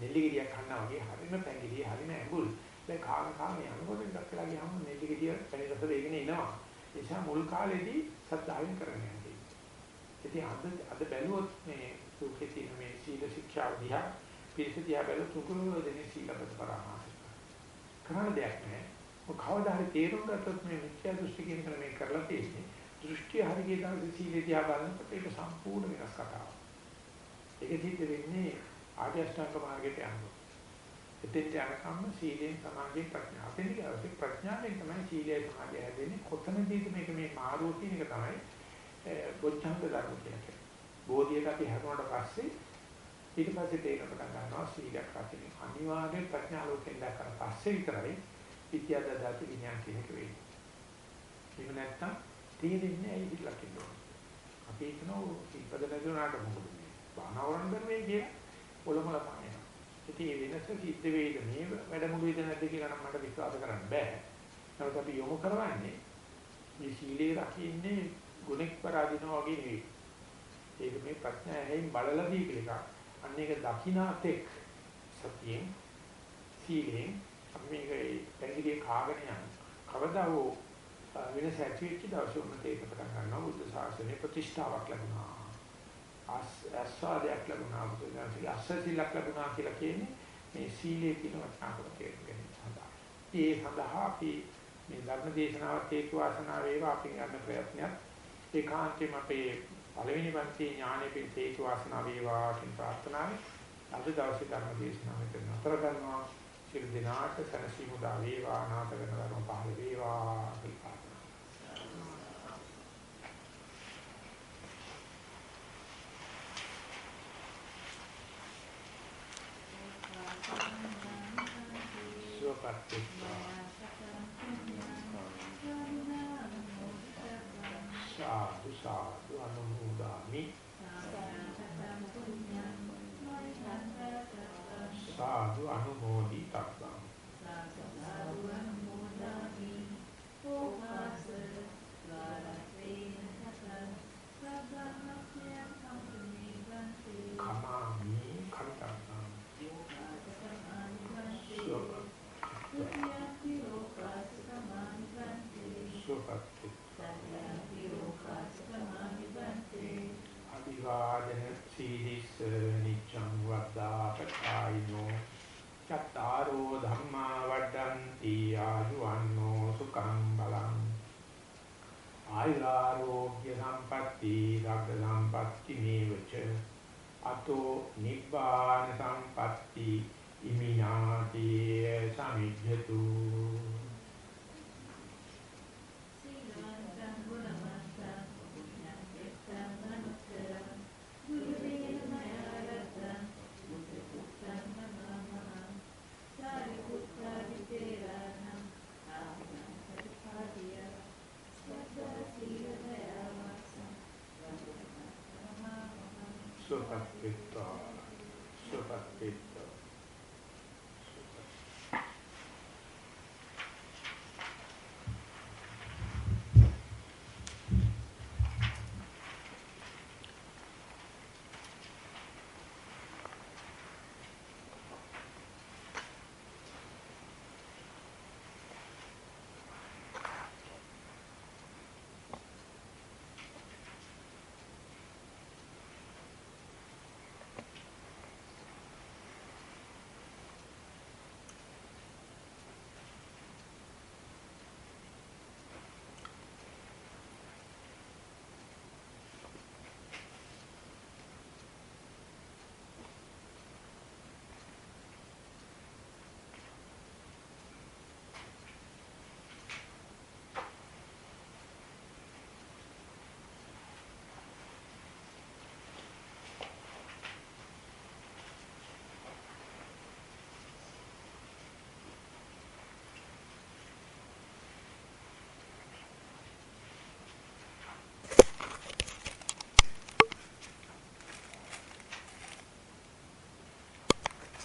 නෙල්ලිගිරියක් ගන්නවා වගේ හරිම පැංගිරිය හරිම ඇඟුල්. දැන් කාම කාම යනකොට ටිකක් වෙලා ගියාම නෙල්ලිගිරිය පැණි රස වේගෙන එනවා. ඒ නිසා මුල් කාලේදී සත්‍යාවෙන් කරගෙන යන්නේ. ඉතින් අද අද බැලුවොත් මේ සූකේ තියෙන මේ සීල ශික්ෂා දිහා පිළිසිත දිහා බැලුවොත් තුකුරු දෙනේ සීලබ්බත පරාමාස කරන්න දෙයක් නැහැ. මොකද කවදා හරි තේරුම් ගත්තොත් මේ මිත්‍යා දෘෂ්ටි කියන එක මේ කරලා තියෙන්නේ. දෘෂ්ටි හරි කියන සීලේ දිහා බලනකොට ඒක සම්පූර්ණ වෙනස් කතාවක්. ඒක සිද්ධ වෙන්නේ ආර්ය අෂ්ටාංග මාර්ගයට යනවා. එතෙන්ට යනකම් සීලෙන් සමාධියෙන් ප්‍රඥාව. එතෙන් ගියාට ප්‍රඥාවෙන් තමයි සීලය සමාධිය හැදෙන්නේ. කොතනදීද මේක මේ මාරුව කියන එක තමයි බොද්ධංග ධර්ම කියන්නේ. බෝධියට අපි හැරුණාට පස්සේ ඊට පස්සේ තේරෙන පටන් ගන්නවා සීලයක් රකින්න. අනිවාර්යෙන් ප්‍රඥා ලෝකෙන් දැක්කට පස්සේ විතරයි විද්‍යාදදාති විඥාන කියන එක වෙන්නේ. එහෙම නැත්නම් තේරෙන්නේ ඇයි හිතලා කියනවා. අපි හිතනවා ඉපද නැතුණාට මොකද මේ? බානවරන් කරන්නේ කිය ඔලොමල පානවා. ඉතින් මේ වෙනස සිද්ධ වෙයිද මේ වැඩමුළුවේද නැද්ද කියලා නම් මට විශ්වාස කරන්න බෑ. නමුත් අපි යොමු කරවන්නේ මේ සීලේ රකින්නේ ගුණෙක් පරාදිනවා වගේ නෙවෙයි. ඒක මේ ප්‍රඥාවෙන් බලලා දී කියලා. අන්න ඒක දකින්නාතෙක් සතියෙන් සීලෙන් අපි මේක පැහැදිලි කාගෙන යන කවදා හෝ වෙනස ඇති වෙච්ච දවසේ උන්ට ඒක පටන් ගන්නවා බුද්ධ ශාසනයේ ප්‍රතිෂ්ඨාවක් ලැබුණා. ආස්වාදයක් ලැබුණා බුද්ධ ශාසනයේ අස්සසිලක් ලැබුණා කියලා කියන්නේ මේ සීලේ කියන වචනාවකට තේරුම් ගැනීම සඳහා. ඒ සඳහා අපි මේ ධර්ම දේශනාවත් හේතු වාසනා වේවා. අපි ගන්න ප්‍රයත්නයක්. ඒකාන්තයෙන් අපේ පළවෙනි පන්තියේ ඥානෙ පිට හේතු වාසනා වේවා කියන ප්‍රාර්ථනාවයි අද දවසේ ධර්ම දේශනාව මෙතන නතර කරනවා. සියලු දෙනාට සනසීමු දා වේවා. නාත කරන ධර්ම පහළ වේවා කියලා සුවපත් සාදු සාදු අනුමෝදාමි සාදු අනුමෝදි perfetta